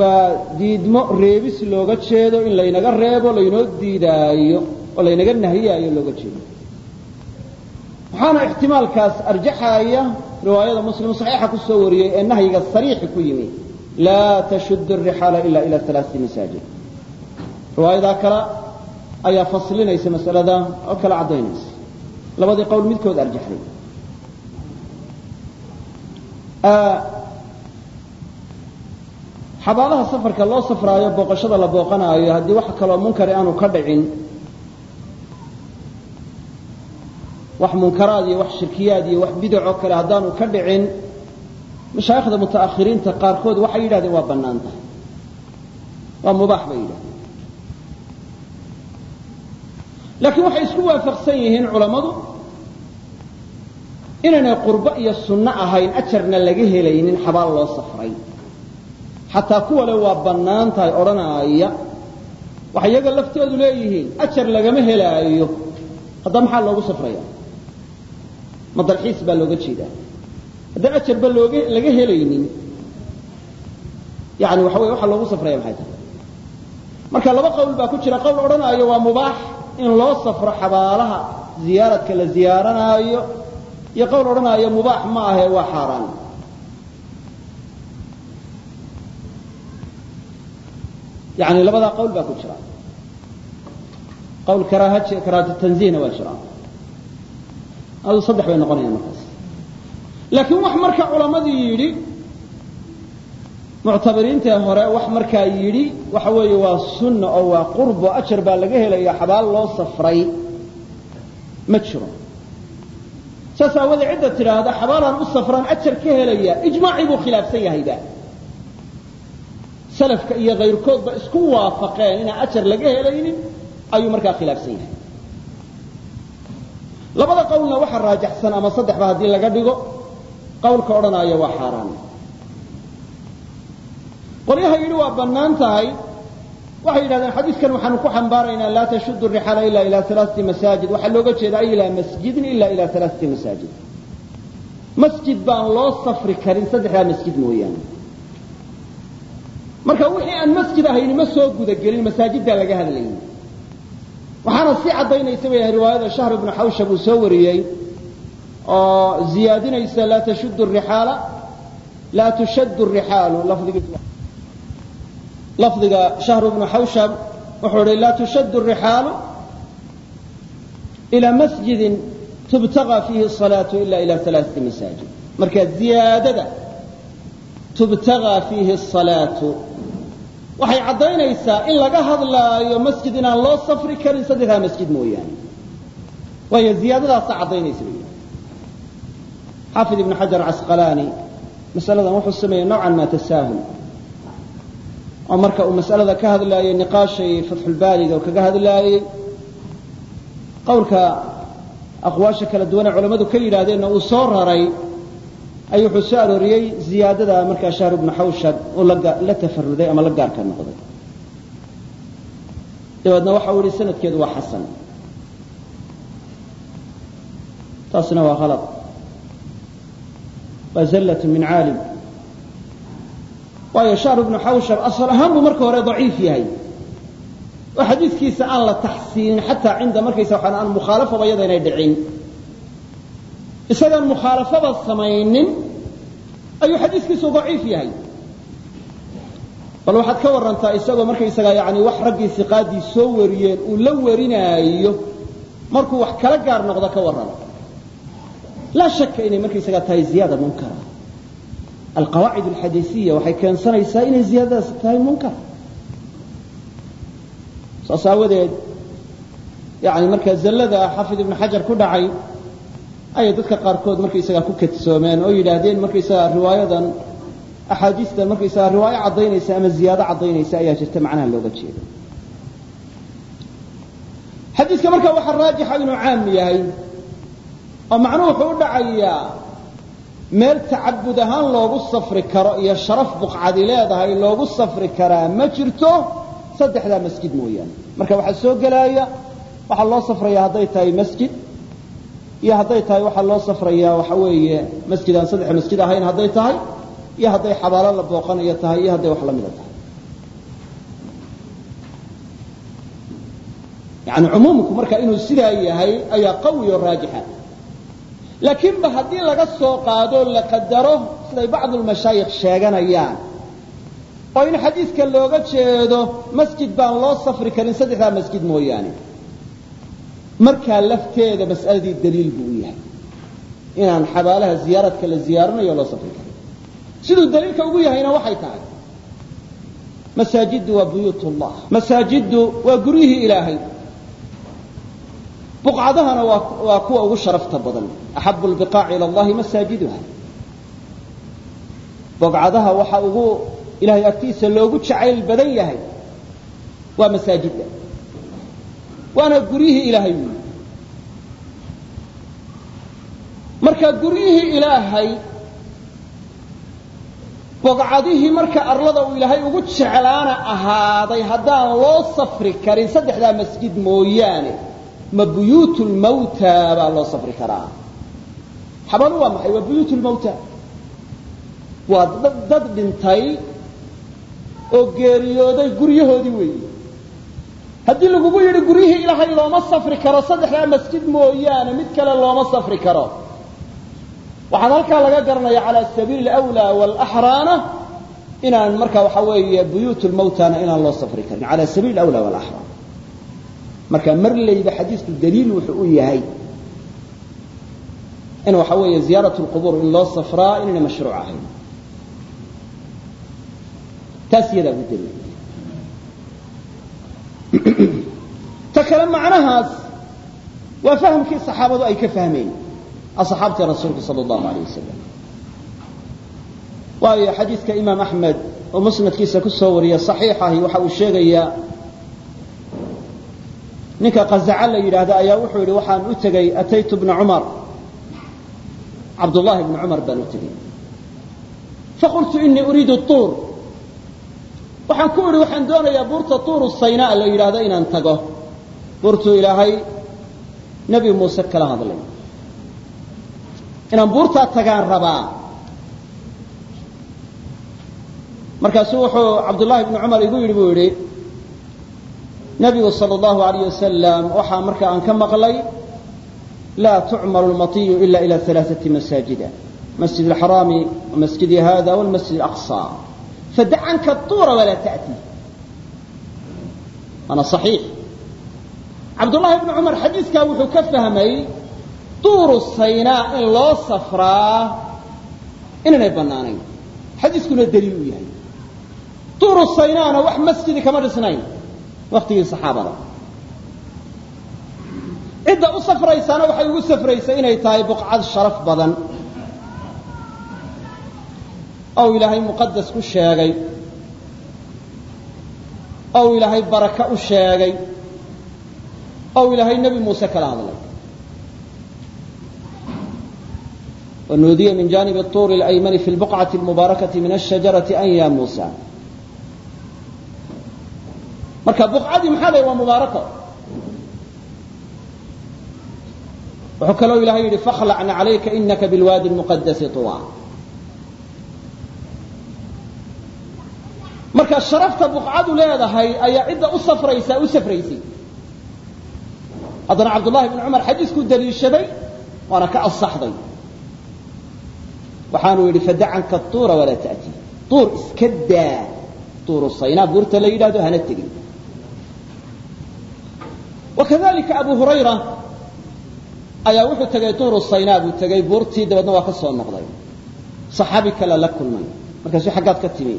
Speaker 1: waa diidmo reebis looga jeedo in laynaga reebo laynoo diidaayo oo laynaga nahiyaayo looga jeedo waxaana ixtimaalkaas arjaxaaya riwaayada muslim saxiixa ku soo wariyey ee nahyiga sariixi ku yimi laa tashudu rixaala ila ila alaaati masaajid riwaayadaa kale ayaa faslinaysa masalada oo kala caddaynaysa. Labadii qowl midkood arjaxday xabaalaha safarka loo safraayo booqashada la booqanaayo haddii wax kaloo munkari aanu ka dhicin wax munkaraad iyo wax shirkiyaad iyo wax bidacoo kale haddaanu ka dhicin mashaayikhda muta'akhiriinta qaarkood waxay yidhahdeen waa bannaan tahay. Waa mubaax bay yidhahdeen laakiin waxay isku waafaqsan yihiin culammadu inaynay qurbo iyo sunno ahayn ajarna laga helaynin xabaal loo safray. Xataa kuwa le waa bannaan tahay odhanaaya. Waxay iyaga laftoodu leeyihiin ajar lagama helaayo. Haddaba maxaa loogu safraya ma baa looga jeedaa. Haddaan ajarba laga helaynin. Yani waxa wey waxaa loogu safraya maxay tahay? Marka laba qowl baa ku jira qowl odhanaayo waa mubaax in loo safro xabaalaha ziyaaradka la ziyaaranaayo iyo qowl odhanaayo mubaax ma ahe waa xaaraan. Yani labadaa qowl baa ku jira. Qowl karaahatu tanzihna waa jira. Adu saddex bay noqonayaan markaas. Laakiin wax marka culamadii yidhi muctabiriintii hore wax markaa yidhi waxa weeye waa sunna oo waa qurbo ajar baa laga helaya xabaal loo safray. Ma jiro. Saas aawadee cidda tidhaahda xabaalaan u safraan ajar ka helaya ijmaacii buu khilaafsan yahayba salafka iyo kayrkoodba isku waafaqeen inaan ajar laga helaynin ayuu markaa khilaafsan yahay. Labada qowlna waxa raajaxsan ama saddexba haddii laga dhigo qowlka odhanaayo waa xaaraan qolyaha yidhi waa bannaan tahay. Waxay yidhahdeen xadiiskan waxaanu ku xambaaraynaa laa tashudu rixaala ila ila alaaati masaajid. Waxaa looga jeeda ay ilaa masjidin ila ila alaaati masaajid. Masjid baan loo safri karin saddexdaa masjid mooyaane. Marka wixii aan masjid ahayni ma soo gudagelin masaajiddaa laga hadlayay. Waxaana si caddaynaysa bay riwaayada shahr ibnu xawshab uu soo wariyey oo ziyaadinaysa laa tashudu rixaala laa tushaddu rixaalu lafdiga shahr ibnu xawshab wuxuu ihi laa tushaddu rixaalu ilaa masjidin tubtaga fiihi salaatu ila ila alaaati masaajid. Marka ziyaadada tubtagaa fiihi salaatu waxay caddaynaysaa in laga hadlaayo masjid inaan loo safri karin saddexdaa masjid mooyaane. Waayo ziyaadadaasa caddaynaysa wy xaafid ibnu xajar casqalaani masaladan wuxuu sameeyey nowcan ma tasaahul oo marka uu masalada ka hadlaayey niqaashay fatxulbaariga oo kaga hadlaayey qowlka aqwaasha kala duwanee culammadu ka yidhaahdeenna uu soo raray ayuu wuxuu soo arooriyey ziyaadada markaa shahr ibnu xawshab uu la tafaruday ama la gaarka noqday. Dabeedna waxa uu yihi sanadkeedu waa xasan. Taasina waa halad waa zallatun min caalim waayo shahr ibnu xawshab asal ahaan buu marka hore daciif yahay. Xadiidkiisa aan la taxsiinin xataa cinda markaysa waxaan aan mukhaalafaba iyada inay dhicin. Isagaan mukhaalafaba samaynin ayuu xadiiskiisu daciif yahay. Bal waxaad ka warantaa isagoo markaysagaa yani wax raggii siqaadii soo wariyeen uu la warinaayo markuu wax kala gaar noqdo ka warran laa shaka inay markaysagaa tahay ziyaada munkara alqawaacid alxadiisiya waxay keensanaysaa inay ziyaadadaasi tahay munkar. Saas aawadeed yani markaa zallada xafid ibnu xajar ku dhacay ayay dadka qaarkood markaysagaa ku kadsoomeen oo yidhaahdeen markaysagaa riwaayadan axaadiistan markaysagaa riwaayo caddaynaysa ama ziyaado caddaynaysa ayaa jirta macnaha looga jeedo. Xadiiska marka waxaa raajixa inuu caam yahay oo macnuhu wuxuu u dhacayaa meel tacabud ahaan loogu safri karo iyo sharaf buqcadi leedahay loogu safri karaa ma jirto saddexdaa masjid mooyaane. Marka waxaa soo gelaaya waxaa loo safraya hadday tahay masjid iyo hadday tahay waxaa loo safrayaa waxa weeye masjid aan saddex masjid ahayn hadday tahay iyo hadday xabaalo la booqanayo tahay iyo hadday wax la mida tahay. Yani cumuumku marka inuu sidaa yahay ayaa qawi raajixa laakiinba haddii laga soo qaado la qadaro siday bacdu lmashaayikh sheeganayaan. Oo in xadiidka looga jeedo masjid baan loo safri karin saddexdaa masjid mooyaane. Markaa lafteeda mas'aladii daliil buu u yahay. Inaan xabaalaha ziyaaradka la ziyaaranayo loo safri karin. Siduu daliilka ugu yahayna waxay tahay. Masaajiddu waa buyuut ullah masaajiddu waa guryihii ilaahay buqcadahana waa kuwa ugu sharafta badan. Axabu lbiqaaci ila allahi masaajiduha. Buqcadaha waxa ugu ilahay agtiisa loogu jacayl badan yahay waa masaajidda. Waana guryihii ilaahay weyi marka guryihii ilaahay boqcadihii marka arlada uu ilaahay ugu jeclaana ahaaday haddaan loo safri karin saddexdaa masjid mooyaane ma buyuut lmawta baa loo safri karaa. Xabalu waa maxay? Waa buyuut lmawta waa dad dhintay oo geeriyooday guryahoodii weeyi. Haddii lagugu yidhi guryihii ilaahay looma safri karo saddexdaa masjid mooyaane mid kale looma safri karo. Waxaan halkaa laga garanaya cala sabiili alawlaa walaxraana inaan marka waxa weeye buyuut lmawtana inaan loo safri karin. Cala sabiili alawlaa walaxraan marka marlayba xadiisku daliil wuxuu u yahay in waxa weeye ziyaarat lqubuur in loo safraa inayna mashruuc ahayn. Taas iyadaa ugu daliil. Ta kale macnahaas waa fahamkii saxaabadu ay ka fahmeen. Asxaabtii rasuulka sal allahu alay wasalam waayo xadiidka imaam axmed oo musnadkiisa ku soo wariya saxiixahi waxa uu sheegayaa ninka qazaca la yidhaahda ayaa wuxuu yidhi waxaan u tegey ataytu bna cumar. Cabdullahi bna cumar baan u tegey. Faqultu inii uriidu tuur. Waxaan ku idhi waxaan doonayaa buurta tuuru saynaa la yidhaahdo inaan tago. Buurtuu ilaahay nebi muuse kala hadlay. Inaan buurtaa tagaan rabaa. Markaasuu wuxuu cabdullaahi bnu cumar igu yidhi buu yidhi nebigu sal allahu alayh wasalam waxaa marka aan ka maqlay laa tucmaru lmatiyu ila ila alaaثati masaajida masjid alxaraami wamasjidi hada walmasjid alaqصى fadac canka tuura walaa ta'ti waana صaxiix cabdullaahi bnu cumar xadiiskaa wuxuu ka fahmay tuuru saynaa in loo safraa inaanay bannaanayn xadiiskuna daliil u yahay tuuru saynaana wax masjidi kama dhisnayn waqtigii saxaabada. Cidda u safraysaana waxay ugu safraysa inay tahay buqcad sharaf badan. Ou ilaahay muqadas ku sheegay. Ou ilaahay baraka u sheegay. Ou ilaahay nebi muuse kala hadlay. Wanuudiya min jaanibi tuuri اlaymani fi lbuqcati اlmubaarakai min ashajarati an ya muusa marka buqcadii maxaa la waa mubaarako. Wuxuu kaloo ilahay yidhi fakhlacna calayka inaka bilwaadi اlmuqadasi طuwa marka sharafta buqcadu leedahay ayaa cidda u safraysaa u safraysay. Haddana cabdullahi bn cumar xadiiskuu daliishaday waana ka asaxday. Waxaanuu yidhi fadacanka tuura walaa ta'ti. Tuur iska daa tuuru saynaa buurta la yidhahdo hana tegin wakadalika abu hurayra ayaa wuxuu tegay tuuru saynaa buu tegey buurtii dabeedna waa ka soo noqday saxaabi kale la kulmay markaasuu xaggaad ka timi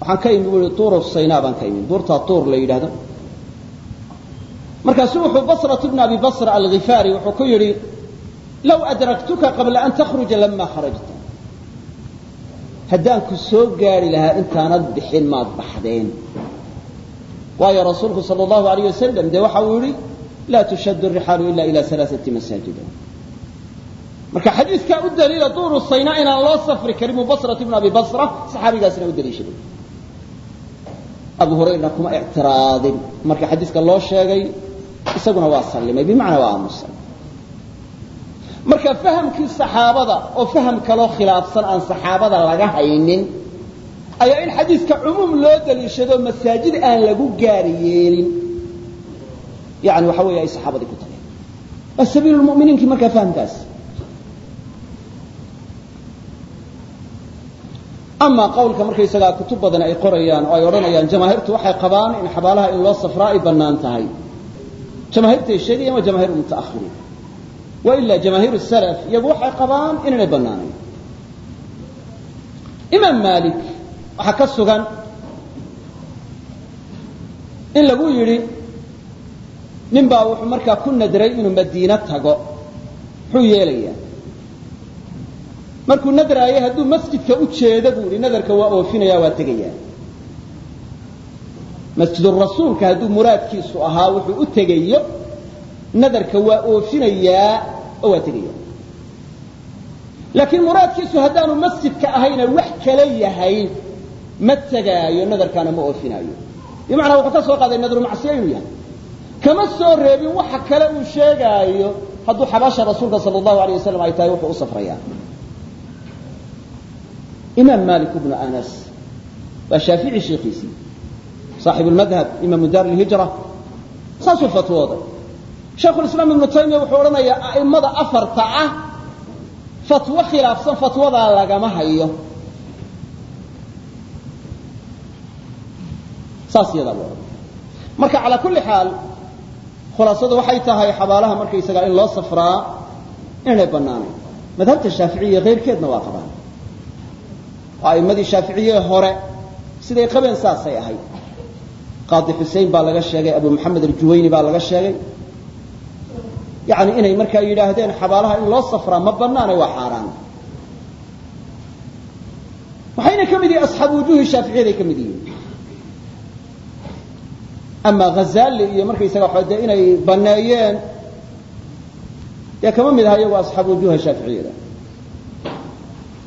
Speaker 1: waxaan ka imi buu i tuuru saynaa baan ka imi buurtaa tuur la yidhahdo markaasuu wuxuu basrat bn abi basra alghifaari wuxuu ku yidhi low adraktuka qabla an takhruja lama kharajta haddaan ku soo gaari lahaa intaanad bixin maad baxdeen waayo rasuulku sal allahu alayh wasalam dee waxa uu yihi laa tushaddu rixaalu ila ila alaaati masaajida marka xadiiskaa u daliila duuru saynaa inaan loo safri karin buu basrat ibnu abi basra saxaabigaasina u daliishaday abu hurayrna kuma ictiraadin marka xadiiska loo sheegay isaguna waa sallimay bimacnaa waa aamusay marka fahamkii saxaabada oo faham kaloo khilaafsan aan saxaabada laga haynin ayaa in xadiiska cumuum loo daliishado masaajid aan lagu gaari yeelin yani waxa weeye ay saxaabadii ku tageen waa sabiilu lmuminiinkii markaa fahamkaas. Amaa qawlka markaysagaa kutub badan ay qorayaan oo ay odhanayaan jamaahiirtu waxay qabaan in xabaalaha in loo safraa ay bannaan tahay. Jamaahiirtay sheegayaan waa jamaahiir mutaakhiriin? Waila jamaahiir salaf iyagu waxay qabaan inaanay bannaanayn. Imaam maalik waxaa ka sugan in lagu yidhi nin baa wuxuu markaa ku nadray inuu madiine tago. Muxuu yeelayaa. Markuu nadraayay hadduu masjidka u jeedo buu ihi nadarka waa oofinaya waa tegayaa. Masjidurasuulka hadduu muraadkiisu ahaa wuxuu u tegayo nadarka waa oofinayaa oo waa tegaya laakiin muraadkiisu haddaanu masjidka ahayna wax kala yahay ma tegaayo nadarkaana ma oofinaayo. Bimacnaa wuxuu ka soo qaaday nadru macsiya inuu yahay kama soo reebin waxa kale uu sheegaayo hadduu xabaasha rasuulka sal allahu alay wasalam ay tahay wuxuu u safrayaa imaam malik bnu anas waa shaafici sheekhiisii saaxibu lmadhab imaamu daar lhijra saasuu fatwooday shaekhulislaam ibnu taymiya wuxuu odhanayaa a'immada afarta ah fatwo khilaafsan fatwadaa lagama hayo. Saas buu odhanaya marka calaa kulli xaal khulaasadu waxay tahay xabaalaha markaysagaa in loo safraa inaynay bannaanayn. Madhabta shaaficiya keyrkeedna waa qabaan. Oo a'immadii shaaficiye hore siday qabeen saasay ahayd. Qaadi xusein baa laga sheegay abu maxamed aljuwayni baa laga sheegay. Yani inay markaa yidhaahdeen xabaalaha in loo safraa ma banaane waa xaaraan. Waxayna ka mid yihiin asxaabu wujuhi shaaficiyaday ka mid yihiin ama hazali iyo markaysaga dee inay baneeyeen dee kama mid aha iyagu asxaabu wujuha shaaficiyada.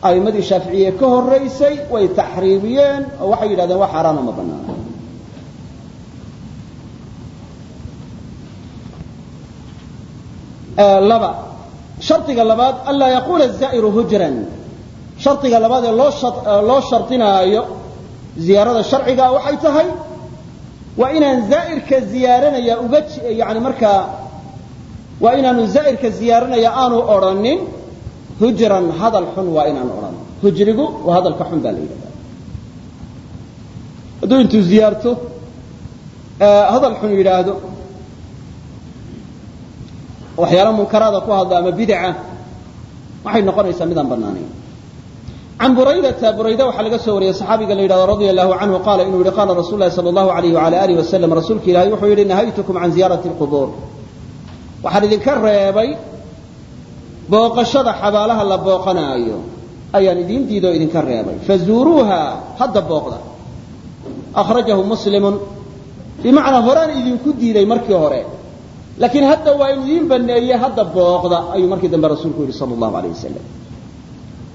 Speaker 1: A'imadii shaaficiye ka horaysay way taxriibiyeen oo waxay yidhahdeen waa xaaraano ma banaana laba shardiga labaad anlaa yaquula zaa'iru hujran. Shardiga labaad ee loo loo shardinaayo ziyaarada sharcigaa waxay tahay waa inaan zaa'irka ziyaaranaya uga yani markaa waa inaanu zaa'irka ziyaaranaya aanu odrhanin hujran hadal xun waa inaan odhan. Hujrigu waa hadalka xun baa la yidhahdaa. Hadduu intuu ziyaarto hadal xun yidhaahdo waxyaala munkaraada ku hadlo ama bidaca waxay noqonaysaa midaan banaanayn can buraydata burayda waxaa laga soo wariyey saxaabiga la yidhahdo radia allahu canhu qaala inuu yihi qaala rasul lahi sala allahu alayh wala alih wasalam rasuulka ilahay wuxuu yidhi nahaytukum can ziyaarati lqubuur waxaan idinka reebay booqashada xabaalaha la booqanaayo. Ayaan idiin diidoo idinka reebay. Fazuuruuha hadda booqda. Akhrajahu muslimun. Bimacnaa horaan idinku diiday markii hore. Laakiin hadda waa in idiin baneeye hadda booqda ayuu markii dambe rasuulku yidhi sala allahu alayh wasalam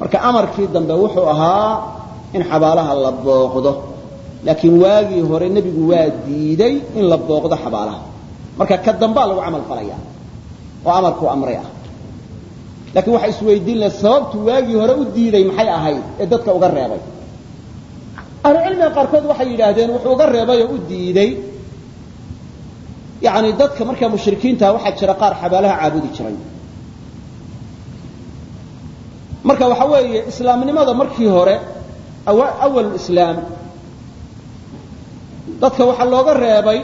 Speaker 1: marka amarkii dambe wuxuu ahaa in xabaalaha la booqdo laakiin waagii hore nebigu waa diiday in la booqdo xabaalaha. Marka ka dambaa lagu camal falaya oo amarkuu amray ah. Lakiin waxa isweydiin laha sababtu waagii hore u diiday maxay ahayd ee dadka uga reebay? Ahlucilmiga qaarkood waxay yidhaahdeen wuxuu uga reebay oo u diiday. Yani dadka markaa mushrikiintaha waxaa jira qaar xabaalaha caabudi jiray marka waxa weeye islaamnimada markii hore awalulislaam dadka waxaa looga reebay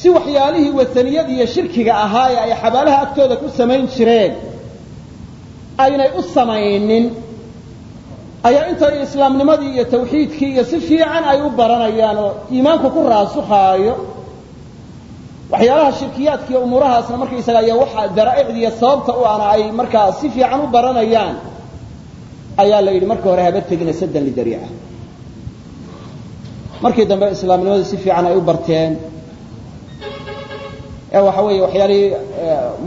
Speaker 1: si waxyaalihii wataniyada iyo shirkiga ahaa ee ay xabaalaha agtooda ku samayn jireen aynay u samaynin ayaa intay islaamnimadii iyo tawxiidkii iyo si fiican ay u baranayaan oo iimaanku ku raasukhaayo waxyaalaha shirkiyaadka iyo umuurahaasna markaysaga iyo waxa daraa'icdi iyo sababta u ana ay markaa si fiican u baranayaan ayaa la yidhi marka hore haba tegina saddan lidariica markii dambe islaamnimadii si fiican ay u barteen. Ee waxa weeye waxyaalihii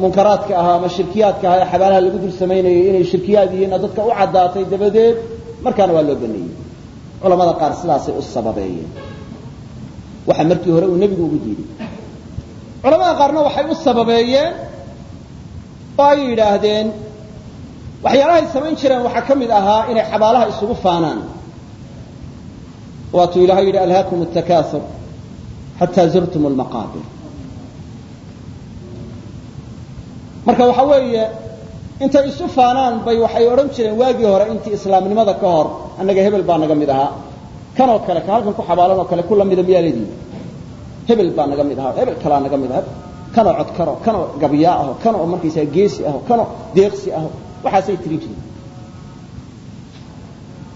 Speaker 1: munkaraadka ahaa ama shirkiyaadka ahaa ee xabaalaha lagu dul samaynayay inay shirkiyaad yihiinna dadka u caddaatay dabadeed markaana waa loo baneeyey. Culamada qaar sidaasay u sababeeyeen. Waxa markii hore uu nebigu ugu diiday. Culamada qaarna waxay u sababeeyeen oo ay yidhaahdeen waxyaalahay samayn jireen waxaa ka mid ahaa inay xabaalaha isugu faanaan. Waatuu ilahay yidhi alhaakum اtakaaur xataa zurtum lmaqaabir marka waxa weeye intay isu faanaan bay waxay odhan jireen waagii hore intii islaamnimada ka hor annaga hebel baa naga mid ahaa. Kanoo kale ka halkan ku xabaalanoo kale ku lamida miyaaledii hebel baa naga mid ahaa hebel kalaa naga mid aha kanoo codkaro kanoo gabyaa aho kanoo markaysaga geesi aho kanoo deeqsi aho waxaasay tirin jireen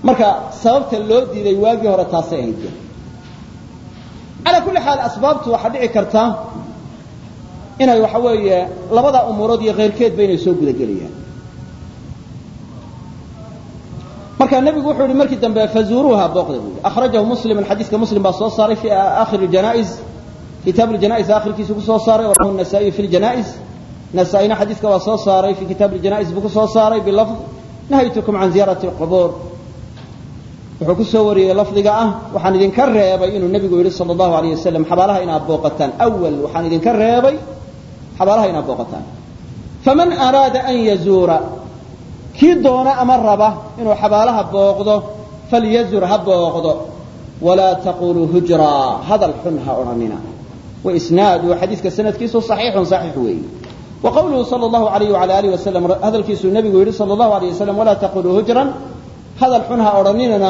Speaker 1: marka sababta loo diiday waagii hore taasay ahayd. Calaa kulli xaal asbaabtu waxaa dhici karta inay waxa weeye labada umuurood iyo keyrkeedba inay soo gudagelayaan. Marka nebigu wuxuu yihi markii dambe fazuuruuha booqda yidhi. Akhrajahu muslimun xadiiska muslim baa soo saaray fi aakhiri janaa'iz kitaab اjanais akhirkiisu ku soo saaray rawahu nasaa-iy fi ljanais nasaa-ina xadiiska waa soo saaray fi kitaab اjanais buu ku soo saaray bilafd nahaytukum can ziyaarati alqubuur. Wuxuu ku wariyey lafdiga ah waxaan idinka reebay inuu nebigu yidhi sala allahu alayh wasalam xabaalaha inaad booqataan. Awal waxaan idinka reebay xabaalaha inaad booqataan. Faman araada an yazuura kii doona ama raba inuu xabaalaha booqdo falyazur ha booqdo. Walaa taquluu hujraa hadal xun ha odhanina. Waisnaadu xadiiska sanadkiisu saxiixun saxiix weeyi wa qawluhu sala allahu alayh wala alih wasalam hadalkiisuu nebigu yidhi sala allahu alayh wasalam walaa taquluu hujran hadal xun ha odhaninana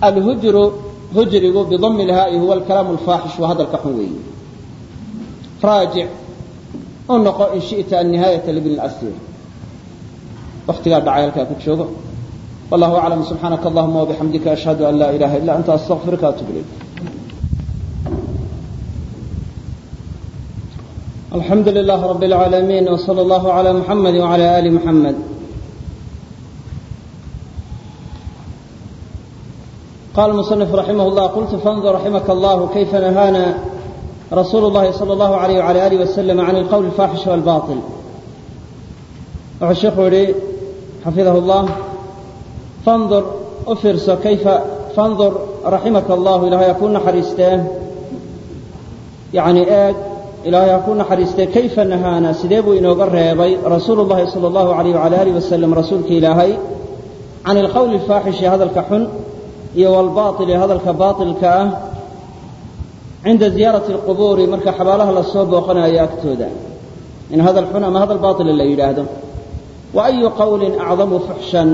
Speaker 1: alhujru hujrigu bidami lhaa'i huwa alkalaamu alfaaxish waa hadalka xun weeyi raajic u noqo in shi'ta annihaayata libni lasiir waktigaa dhacay halkaa ku joogo wallahu aclam subxaanaka allahuma wabixamdika ashhadu an laa ilaha illa anta astaqfiruka atub ilayk alxamdu lilah rab اlcaalamiin wslى allahu عalى muxamadi wعalى ali muxamed qala muصنif raximah اllah qultu fandur raximaka allah kayfa nahaana rasuulu اllahi salى اllahu عalayh وعalى alih waslm can اlqowl الfaxish wاlbaطil wuxuu sheikhu yihi xafidahu اllah fandur u fiirso kayfa fandur raximaka allahu ilahay ha kuu naxariistee yani eeg ilaahay ha ku naxariistee kayfa nahaana? Sidee buu inooga reebay? Rasuulu llahi sala allahu alayh wala alih wasalam rasuulka ilaahay can ilqowli alfaaxishi hadalka xun iyo walbaaili hadalka baatilka ah cinda ziyaarati alqubuuri. Marka xabaalaha la soo booqanayo agtooda in hadal xun ama hadal baatila la yidhaahdo wa ayu qowlin acdamu fuxshan?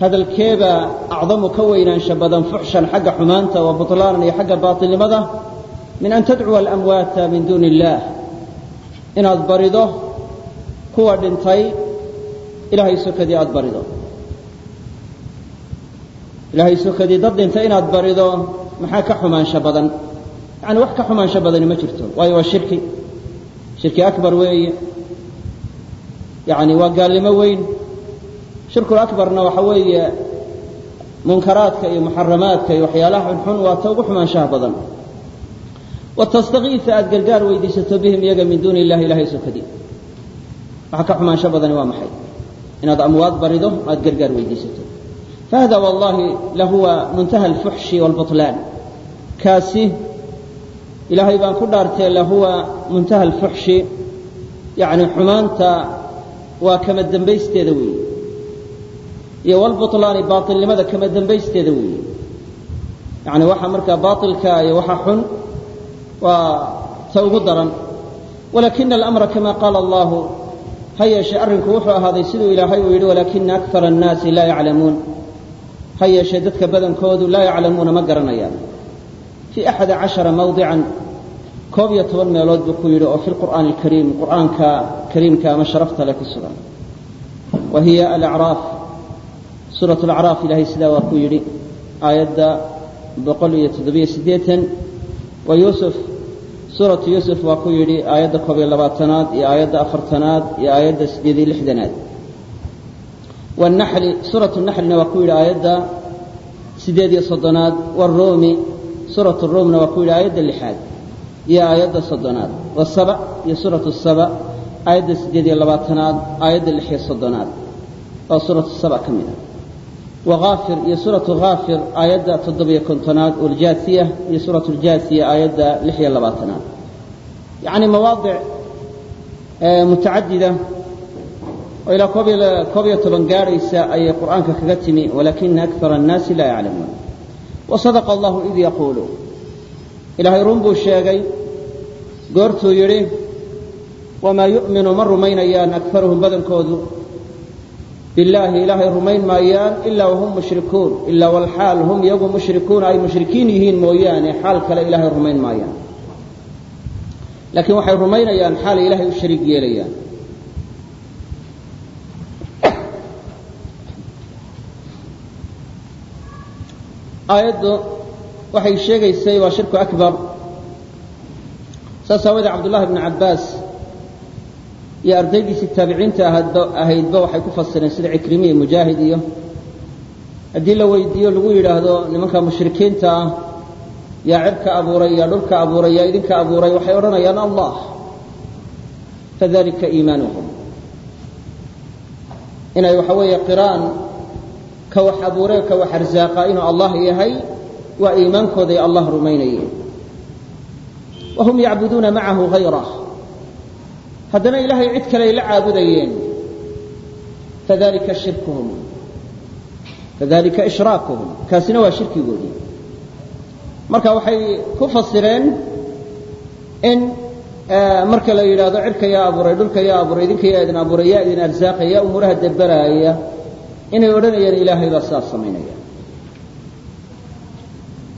Speaker 1: Hadalkeebaa acdamu ka weynaansha badan fuxshan xagga xumaanta wa butlaanan iyo xagga baatilnimada min an tadcuwa alamwaata min duuni illaah inaad barido kuwa dhintay ilaahay sokadii aada barido ilaahay sokadii dad dhintay inaad barido maxaa ka xumaansho badan yacani wax ka xumaansho badani ma jirto waayo waa shirki shirki akbar weeye yacani waa gaalnimo weyn shirkul akbarna waxa weeye munkaraadka iyo muxaramaadka iyo waxyaalaha xunxun waa ta ugu xumaanshaha badan watastakiisa aada gargaar weydiisato bihim iyaga min duuni illahi ilahay sokadii waxa ka xumaansho badani waa maxay? Inaad amwaad barido aada gargaar weydiisato. Fahada wallahi lahuwa muntaha alfuxshi waalbutlaan kaasi ilaahay baan ku dhaartee lahuwa muntaha alfuxshi yacni xumaanta waa kama dembaysteeda weeye. Iyo walbutlaani baatilnimada kama dembaysteeda weeye. Yacni waxa markaa baatilka iyo waxa xun waa ta ugu daran. Walakina alamra kama qaala allahu ha yeeshee arrinku wuxuu ahaaday siduu ilaahay uu yidhi walaakina akara annaasi laa yaclamuun. Ha yeeshee dadka badankoodu laa yaclamuuna ma garanayaan. Fii axada cashara mawdican koob iyo toban meelood buu ku yidhi oo fi lqur'aani alkariim qur'aanka kariimka ama sharafta leh ku sugan. Wa hiya alacraaf suurat alacraaf ilahay sidaa waa ku yidhi aayadda boqol iyo toddobiyo siddeetan. Wa yuusuf suuratu yuusuf waa ku yidhi aayadda koob iyo labaatanaad iyo aayadda afartanaad iyo aayadda siddeed iyo lixdanaad. Wanaxli suuratu naxlina waa ku yidhi aayadda siddeed iyo soddonaad. Waruumi suuratu ruumna waa ku yidhi aayadda lixaad iyo aayadda soddonaad. Wasaba iyo suuratu saba aayadda siddeed iyo labaatanaad aayadda lix iyo soddonaad. Oo suuratu saba ka mid ah wakaafir iyo suuratu haafir aayadda toddobiyo kontonaad waljaasiya iyo suuratu ljaasiya aayadda lix iyo labaatanaad yacnii mawaadic mutacadida oo ilaa koobiyo toban gaadhaysa ayay qur'aanka kaga timi walaakina akara annaasi laa yaclamuun wasadaqa allahu id yaquulu ilaahay run buu sheegay goortuu yidhi wamaa yu'minu ma rumaynayaan akaruhum badankoodu bilaahi ilaahay rumayn maayaan ilaa wahum mushrikuun ilaa walxaal hum iyagu mushrikuuna ay mushrikiin yihiin mooyaane xaal kale ilaahay rumayn maayaan. Laakiin waxay rumaynayaan xaalay ilaahay u shariig yeelayaan. Aayaddu waxay sheegaysay waa shirku akbar. Saas aawadee cabdullahi bni cabbaas iyo ardaydiisii taabiciinta ahaydba waxay ku fasireen sida cikrimi iyo mujaahid iyo haddii la weydiiyo lagu yidhaahdo nimanka mushrikiinta ah yaa cirka abuuray yaa dhulka abuuray yaa idinka abuuray waxay odhanayaan allah fadalika iimaanuhum inay waxa weeye qiraan ka wax abuuree ka wax arsaaqa inuu allah yahay waa iimaankooday allah rumaynayeen. Wahum yacbuduuna macahu hayrah haddana ilaahay cid kale ay la caabudayeen. Fadalika shirkuhum. Fadalika ishraakuhum. Kaasina waa shirkigoodii. Marka waxay ku fasireen in marka la yidhaahdo cirka yaa abuuray dhulka yaa abuuray idinka yaa idin abuuray yaa idin arsaaqaya yaa umuuraha dabaraaya inay odhanayaan ilaahay baa sidaas samaynaya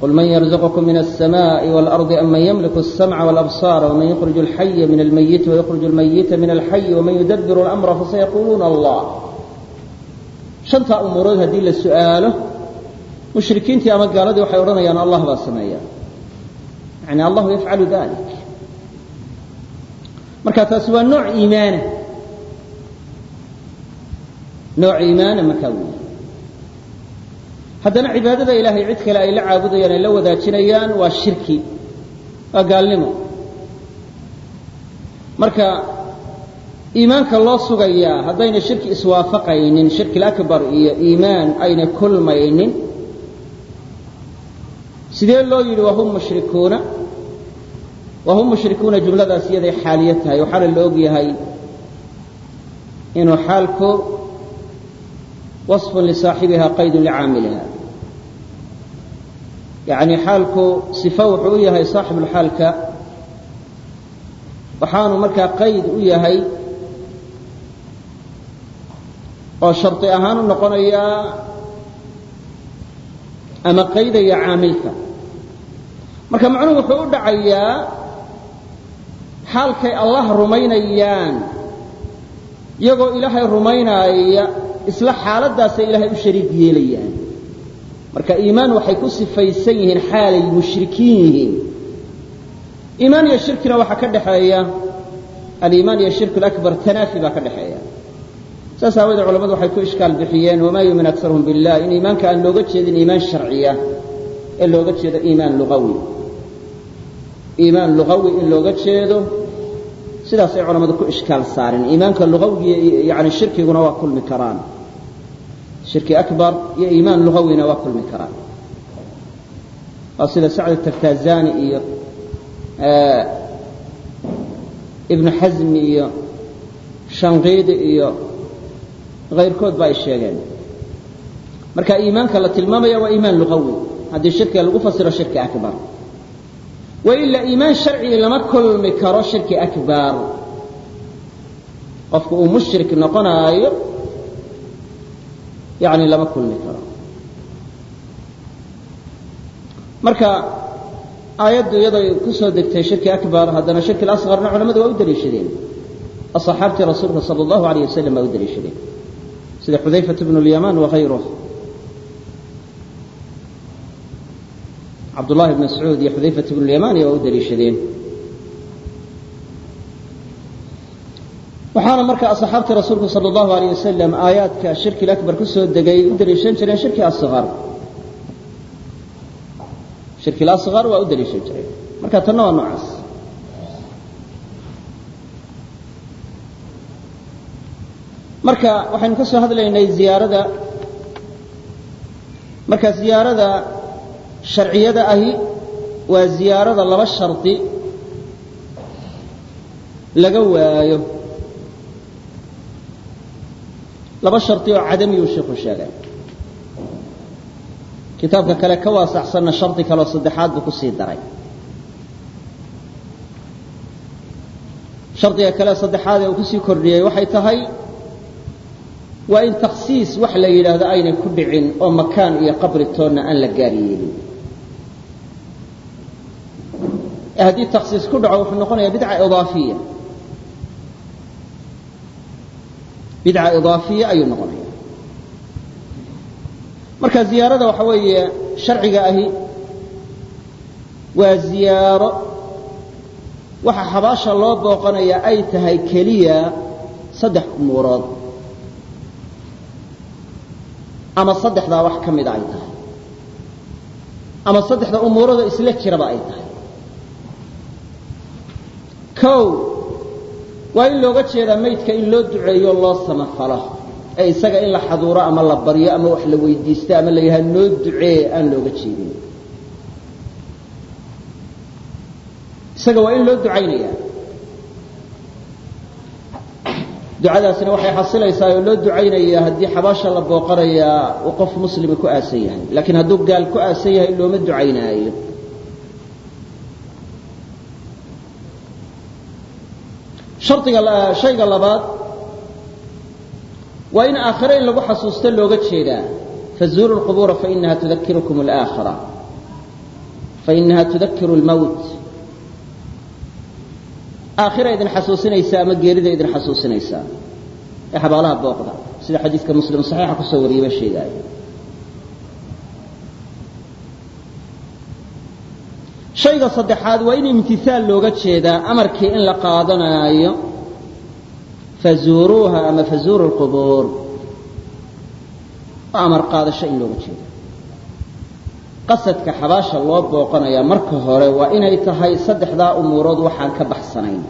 Speaker 1: قل من يرزقكم من السماء والأرض أم من يملك السمع والأبصار ومن يخرج الحي من الميت ويخرج الميت من الحي ومن يدبر الأمر فسيقولون الله شنطة أمورات هذه السؤال مشركين تي أما قالوا وحي ورنا الله با سمايا يعني الله يفعل ذلك marka taasi waa nooc iimaana nooc iimaana markaa weeye haddana cibaadada ilaahay cid kale ay la caabudayaan ay la wadaajinayaan waa shirki waa gaalnimo. Marka iimaanka loo sugayaa haddayna shirki iswaafaqaynin shirki akbar iyo iimaan ayna kulmaynin sidee loo yidhi wahum mushrikuuna? Wahum mushrikuuna jumladaas iyaday xaaliyo tahay. Waxaana la og yahay inuu xaalku waصfun lisaaxibiha qaydun licaamiliha yacni xaalku sifo wuxuu u yahay saaxibulxaalka waxaanu markaa qayd u yahay oo shardi ahaan u noqonayaa ama qaydaya caamilka. Marka macnuhu wuxuu u dhacayaa xaalkay allah rumaynayaan iyagoo ilaahay rumaynaaya isla xaaladdaasay ilaahay u shariik yeelayaan marka iimaan waxay ku sifaysan yihiin xaalay mushrikiin yihiin. Iimaan iyo shirkina waxaa ka dhaxeeya aliimaan iyo shirk akbar tanaafi baa ka dhaxeeya. Saas aawadee culamadu waxay ku ishkaal bixiyeen wamaa yumin akarhum billah? In iimaanka aan looga jeedin iimaan sharciya ee looga jeedo iimaan lugawi. Iimaan lugawi in looga jeedo sidaasay culammadu ku ishkaal saareen. Iimaanka lugawiga yani shirkiguna waa kulmi karaan shirki akbar iyo iimaan lugawina waa kulmi karaan. Waa sida sacd taktazani iyo ibnu xasmi iyo shanqiidi iyo kayrkood ba ay sheegeen. Marka iimaanka la tilmaamaya waa iimaan lugawi haddii shirkiga lagu fasiro shirki akbar. Waila iimaan sharcigi lama kulmi karo shirki akbar. Qofku uu mushrik noqonaayo yani lama kulmi karo. Marka aayaddu iyaday ku degtay shirki akbar haddana shirki asqarna culamadu waa u daliishadeen. Aصxaabtii rasuulka sal اllahu alayh wasalam baa u daliishadeen. Sida xudayfat bnu lyaman wakayruh cabdullahi bn mascuud iyo xudayfat bnu lyamani waa u daliishadeen waxaana marka asxaabtii rasuulku sal اllahu alayh wasalam aayaadka shirki akbar ku soo degay u daliishan jireen shirki asqar shirki asqar waa u daliishan jireen marka tanna waa noocaas. Marka waxaynu ka soo hadlaynay ziyaarada. Marka ziyaarada sharciyada ahi waa ziyaarada laba shardi laga waayo laba shardi oo cadamiyuu sheikhu sheegay. Kitaabka kale ka waasaxsanna shardi kaleoo saddexaad buu ku sii daray. Shardiga kale saddexaad ee uu ku sii kordhiyey waxay tahay waa in takhsiis wax la yidhaahdo aynay ku dhicin oo makaan iyo qabri toonna aan la gaar yeelin. Haddii takhsiis ku dhaco wuxuu noqonayaa bidca idaafiya bidca idaafiya ayuu noqonaya. Marka ziyaarada waxa weeye sharciga ahi waa ziyaaro. Waxa xabaasha loo booqanaya ay tahay keliya saddex umuurood. Ama saddexdaa wax ka mida ay tahay. Ama saddexda umuurooda isla jiraba ay tahay. Kow waa in looga jeedaa maydka in loo duceeyo loo samafalo. Ee isaga in la xaduuro ama la baryo ama wax la weydiisto ama la yahaa noo ducee aan looga jeedin. Isaga waa in loo ducaynaya ducadaasina waxay xasilaysaa oo loo ducaynaya haddii xabaasha la booqanayaa uu qof muslima ku aasan yahay. Laakiin hadduu gaal ku aasan yahay looma ducaynaayo hardiga shayga labaad waa in aakhiro in lagu xasuusto looga jeedaa fazuuru lqubuura fainaha tudakirukum alaakhira fainaha tudakiru lmowt aakhira idin xasuusinaysaa ama geerida idin xasuusinaysaa? Ee xabaalaha booqda sida xadiidka muslim saxiixa ku soo wariyeyba sheegaayo shayga saddexaad waa in imtihaal looga jeedaa amarkii in la qaadanaayo. Fazuuruuha ama fazuuru lqubuur oo amar qaadasho in looga jeeda qasadka xabaasha loo booqanayaa marka hore waa inay tahay saddexdaa umuurood waxaan ka baxsanayn.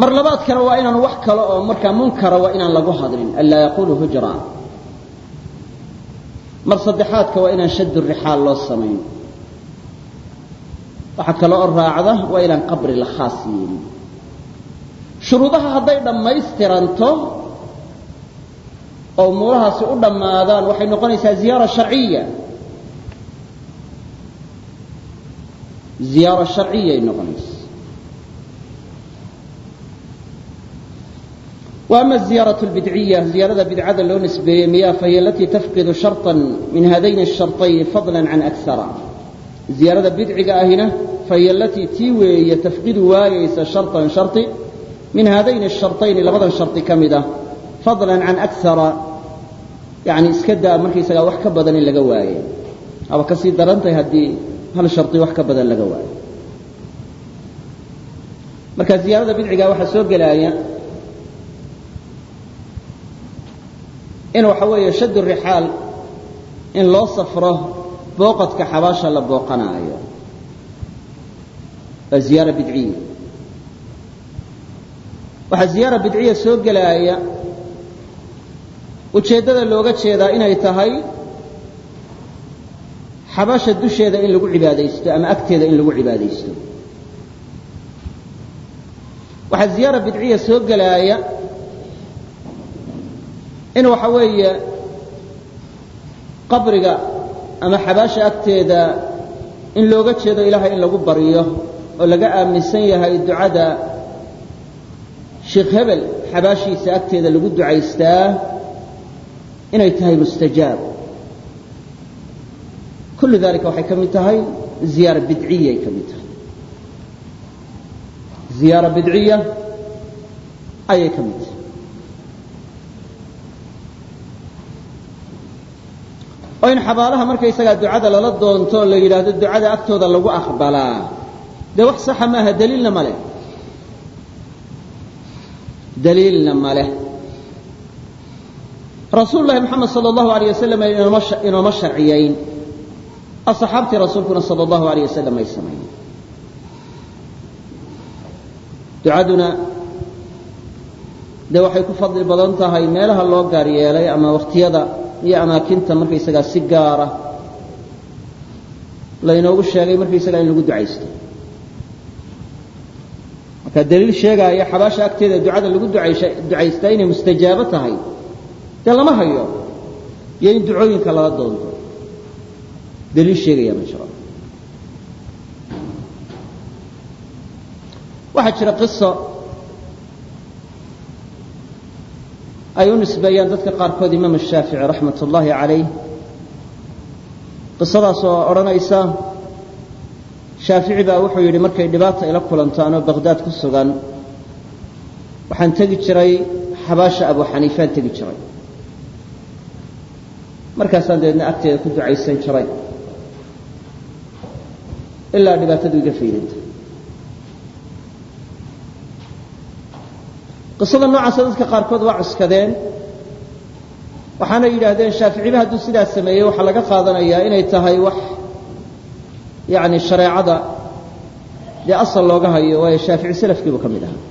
Speaker 1: Mar labaadkana waa inaan wax kale oo markaa munkara waa inaan lagu hadlin. Anlaa yaquulu hujra mar saddexaadka waa inaan shaddu rixaal loo samayn. Waxaa kale oo raacda waa inaan qabri la khaas yeelin. Shuruudaha hadday dhammaystiranto oo umuurahaasi u dhammaadaan waxay noqonaysaa ziyaara sharciya. Ziyaara sharciyay noqonaysa وأma الزiyaaraة الbidciya ziyaarada bidcada loo nisbeeyey miya fahiy alatii tafqidu sharطa min hadayn الsharطayn fadla can أkara ziyaarada bidciga ahina fahiy alatii tii weeye tafqidu waayeysa sharطan sharطi min haadayn الsharطayni labadan sharطi ka mid ah fadla can أkara yani iska daa markaysagaa wax ka badan in laga waaye aba kasii darantahay haddii hal sharطi wax ka badan laga waayo marka ziyaarada bidciga waxaa soo gelaya in waxa weeye shaddu rixaal in loo safro booqadka xabaasha la booqanaayo. Waa ziyaara bidciya. Waxaa ziyaara bidciya soo gelaaya ujeeddada looga jeedaa inay tahay xabaasha dusheeda in lagu cibaadaysto ama agteeda in lagu cibaadaysto. Waxaa ziyaara bidciya soo gelaaya in waxa weeye qabriga ama xabaasha agteeda in looga jeedo ilaahay in lagu baryo oo laga aaminsan yahay ducada sheekh hebel xabaashiisa agteeda lagu ducaystaa inay tahay mustajaab. Kullu dalika waxay ka mid tahay ziyaara bidciyay ka mid tahay. Ziyaara bidciya ayay ka mid tahay oo in xabaalaha markaysagaa ducada lala doonto la yidhaahdo ducada agtooda lagu aqbalaa. Dee wax saxa maaha daliilna ma leh. Daliilna ma leh. Rasuulu llahi moxamed sala allahu alayh wasalam inooma sharciyayn asxaabtii rasuulkuna sala allahu alayh wasalam ay samayn ducaduna dee waxay ku fadli badan tahay meelaha loo gaar yeelay ama wakhtiyada iyo amaakinta markaysagaa si gaara laynoogu sheegay markaysagaa in lagu ducaysto. Marka daliil sheegaaya xabaasha agteeda ducada lagu ducaystaa inay mustajaabo tahay dee lama hayo iyo in ducooyinka lala doonto. Daliil sheegaya ma jiro. Waxaa jira qiso ay u dadka qaarkood imaam shaafici raxmat ullaahi calayh. Qisadaas odhanaysa shaafici baa wuxuu yidhi markay dhibaata ila kulanto anoo bakhdaad ku sugan waxaan tegi jiray xabaasha abu xaniifaan tegi jiray. Markaasaan dabeedna agteeda ku ducaysan jiray. Ilaa dhibaatadu iga fiirintay. Qisada noocaasa dadka qaarkood waa cuskadeen. Waxaana yidhaahdeen shaaficiba hadduu sidaas sameeyey waxaa laga qaadanayaa inay tahay wax yani shareecada dee asal looga hayo waayo shaafici salafkiibu ka mid ahaa.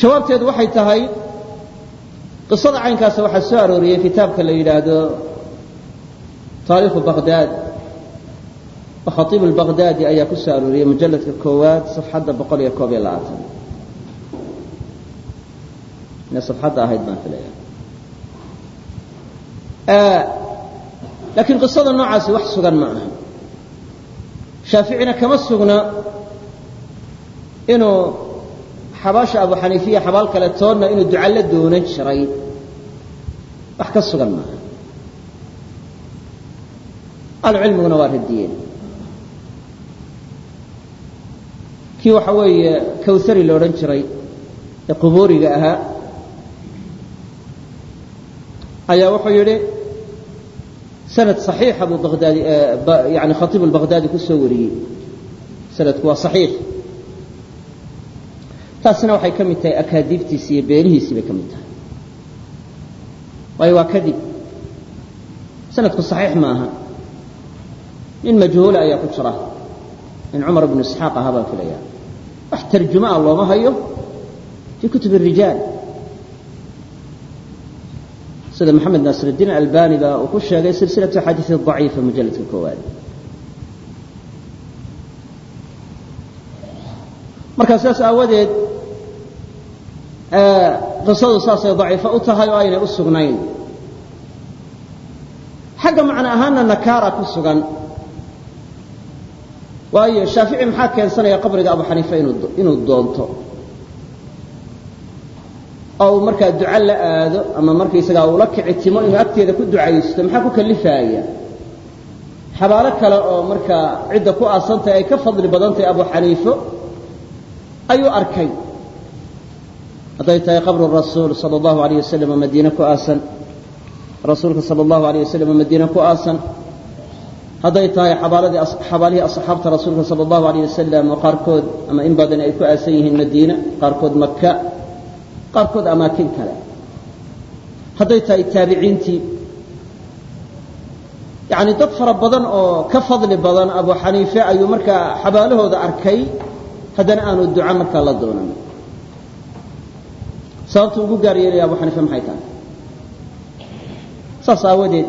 Speaker 1: Jawaabteedu waxay tahay qisada caynkaasa waxaa soo arooriyey kitaabka la yidhaahdo taariikhu baqdaad oo khatiib albaqdaadi ayaa ku soo arooriyey mujalladka koowaad safxadda boqol iyo koob iyo labaatan inay safxadda ahayd baan filaya laakiin qisada noocaasi wax sugan ma aha. Shaaficina kama sugna inuu xabaasha abu xaniifiya xabaal kale toonna inuu duca la doonan jiray. Wax ka sugan maaha ahlucilmiguna waa radiyeen kii waxa weeye kawhari la odhan jiray ee qubuuriga ahaa ayaa wuxuu yidhi sanad صaxiixa buu badaadi yani khatiib albaqdaadi ku soo wariyey sanadku waa صaxiix taasina waxay ka mid tahay akaadiibtiisi iyo beenihiisii bay ka mid tahay waayo waa kadib sanadku صaxiix ma aha nin majhuula ayaa ku jira nin cumar bnu isxaaq ahaa baan filaya wax tarjuma a looma hayo fii kutub الrijaal sida maxamed naasirdiin albani uu ku sheegay silsilatu axaadiii daciifa mujalladka koowaad. Markaa sidaas aawadeed qisadu saasay daciifo u tahay oo aynay u sugnayn. Xagga macno ahaanna nakaara ku sugan. Waayo shaafici maxaa keensanaya qabriga abu xaniifa inuu doonto? Oo markaa duco la aado ama markaysagaa ula kici timo inuu agteeda ku ducaysto maxaa ku kalifaaya xabaalo kale oo markaa cidda ku aasantahay ay ka fadli badan abu xaniifo ayuu arkay. Hadday tahay qabru rasuul sala allahu alayh wasalam oo madiine ku aasan. Rasuulka sala allahu alayh wasalam oo madiine ku aasan. Hadday tahay xabaaladii xabaalihii asxaabta rasuulka sala allahu alayh wasalam oo qaarkood ama in badan ay ku aasan yihiin madiina qaarkood maka qaarkood amaakin kale hadday tahay taabiciintii. Yani dad fara badan oo ka fadli badan abu xaniife ayuu markaa xabaalahooda arkay haddana aanu duca markaa la doonan. Sababtu ugu gaar yeelaya abu xaniife maxay tahay? Saas aawadeed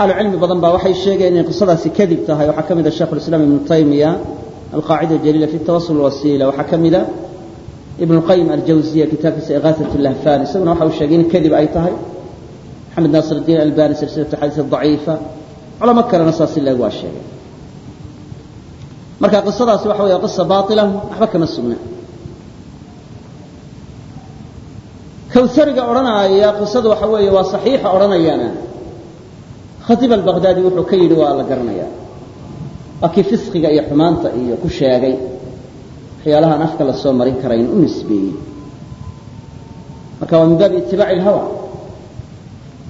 Speaker 1: ahlucilmi badan baa waxay sheegeen inay qisadaasi kadib tahay. Waxaa ka mida sheikh ulislaam ibnu taymiya alqaacida aljaliila fi tawasul wasiila. Waxaa ka mida ibn qayim aljawziya kitaabkiisa iqaaat lahfan isaguna waxa uu sheegay in kadib ay tahay maxamed naasir albani silsilatu xadiis daciifa culamo kalena saasi leeg waa sheegay. Marka qisadaasi waxa weya qisa baaila waxba kama sugna. Kawariga odhanaaya qisadu waxa weeye waa saxiixa odhanayaana. Khatib albaqdaadi wuxuu ka yidhi waa la garanaya waa kii fisqiga iyo xumaanta iyo ku sheegay waxyaalahaan afka la marin karayn u nisbeeyey. Marka waa min baabi itibaaci اlhawa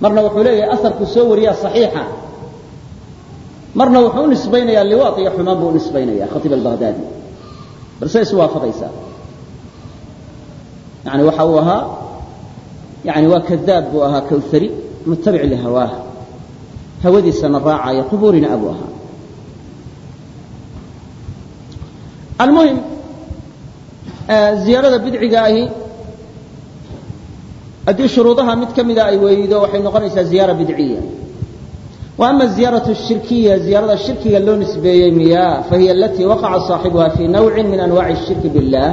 Speaker 1: marna wuxuu leeyahay asarkuu soo wariyaa صaxiixa marna wuxuu u nisbaynayaa liwaad iyo xumaan buu u nisbaynaya khatiib albaqdaadi balse isu waafaqaysaa. Yani waxa uu ahaa yani waa kadaab buu ahaa kawhari mutabic lihawaah hawadiisana raacaya qubuurina abuu ahaa. Almuhim ziyaarada bidciga ahi haddii shuruudaha mid ka mida ah ay weydo waxay noqonaysaa ziyaara bidciya. Wa ama ziyaaratu shirkiya ziyaarada shirkiga loo nisbeeyey miya fahiya alatii waqaca saaxibuha fii nawcin min anwaaci shirki biاllah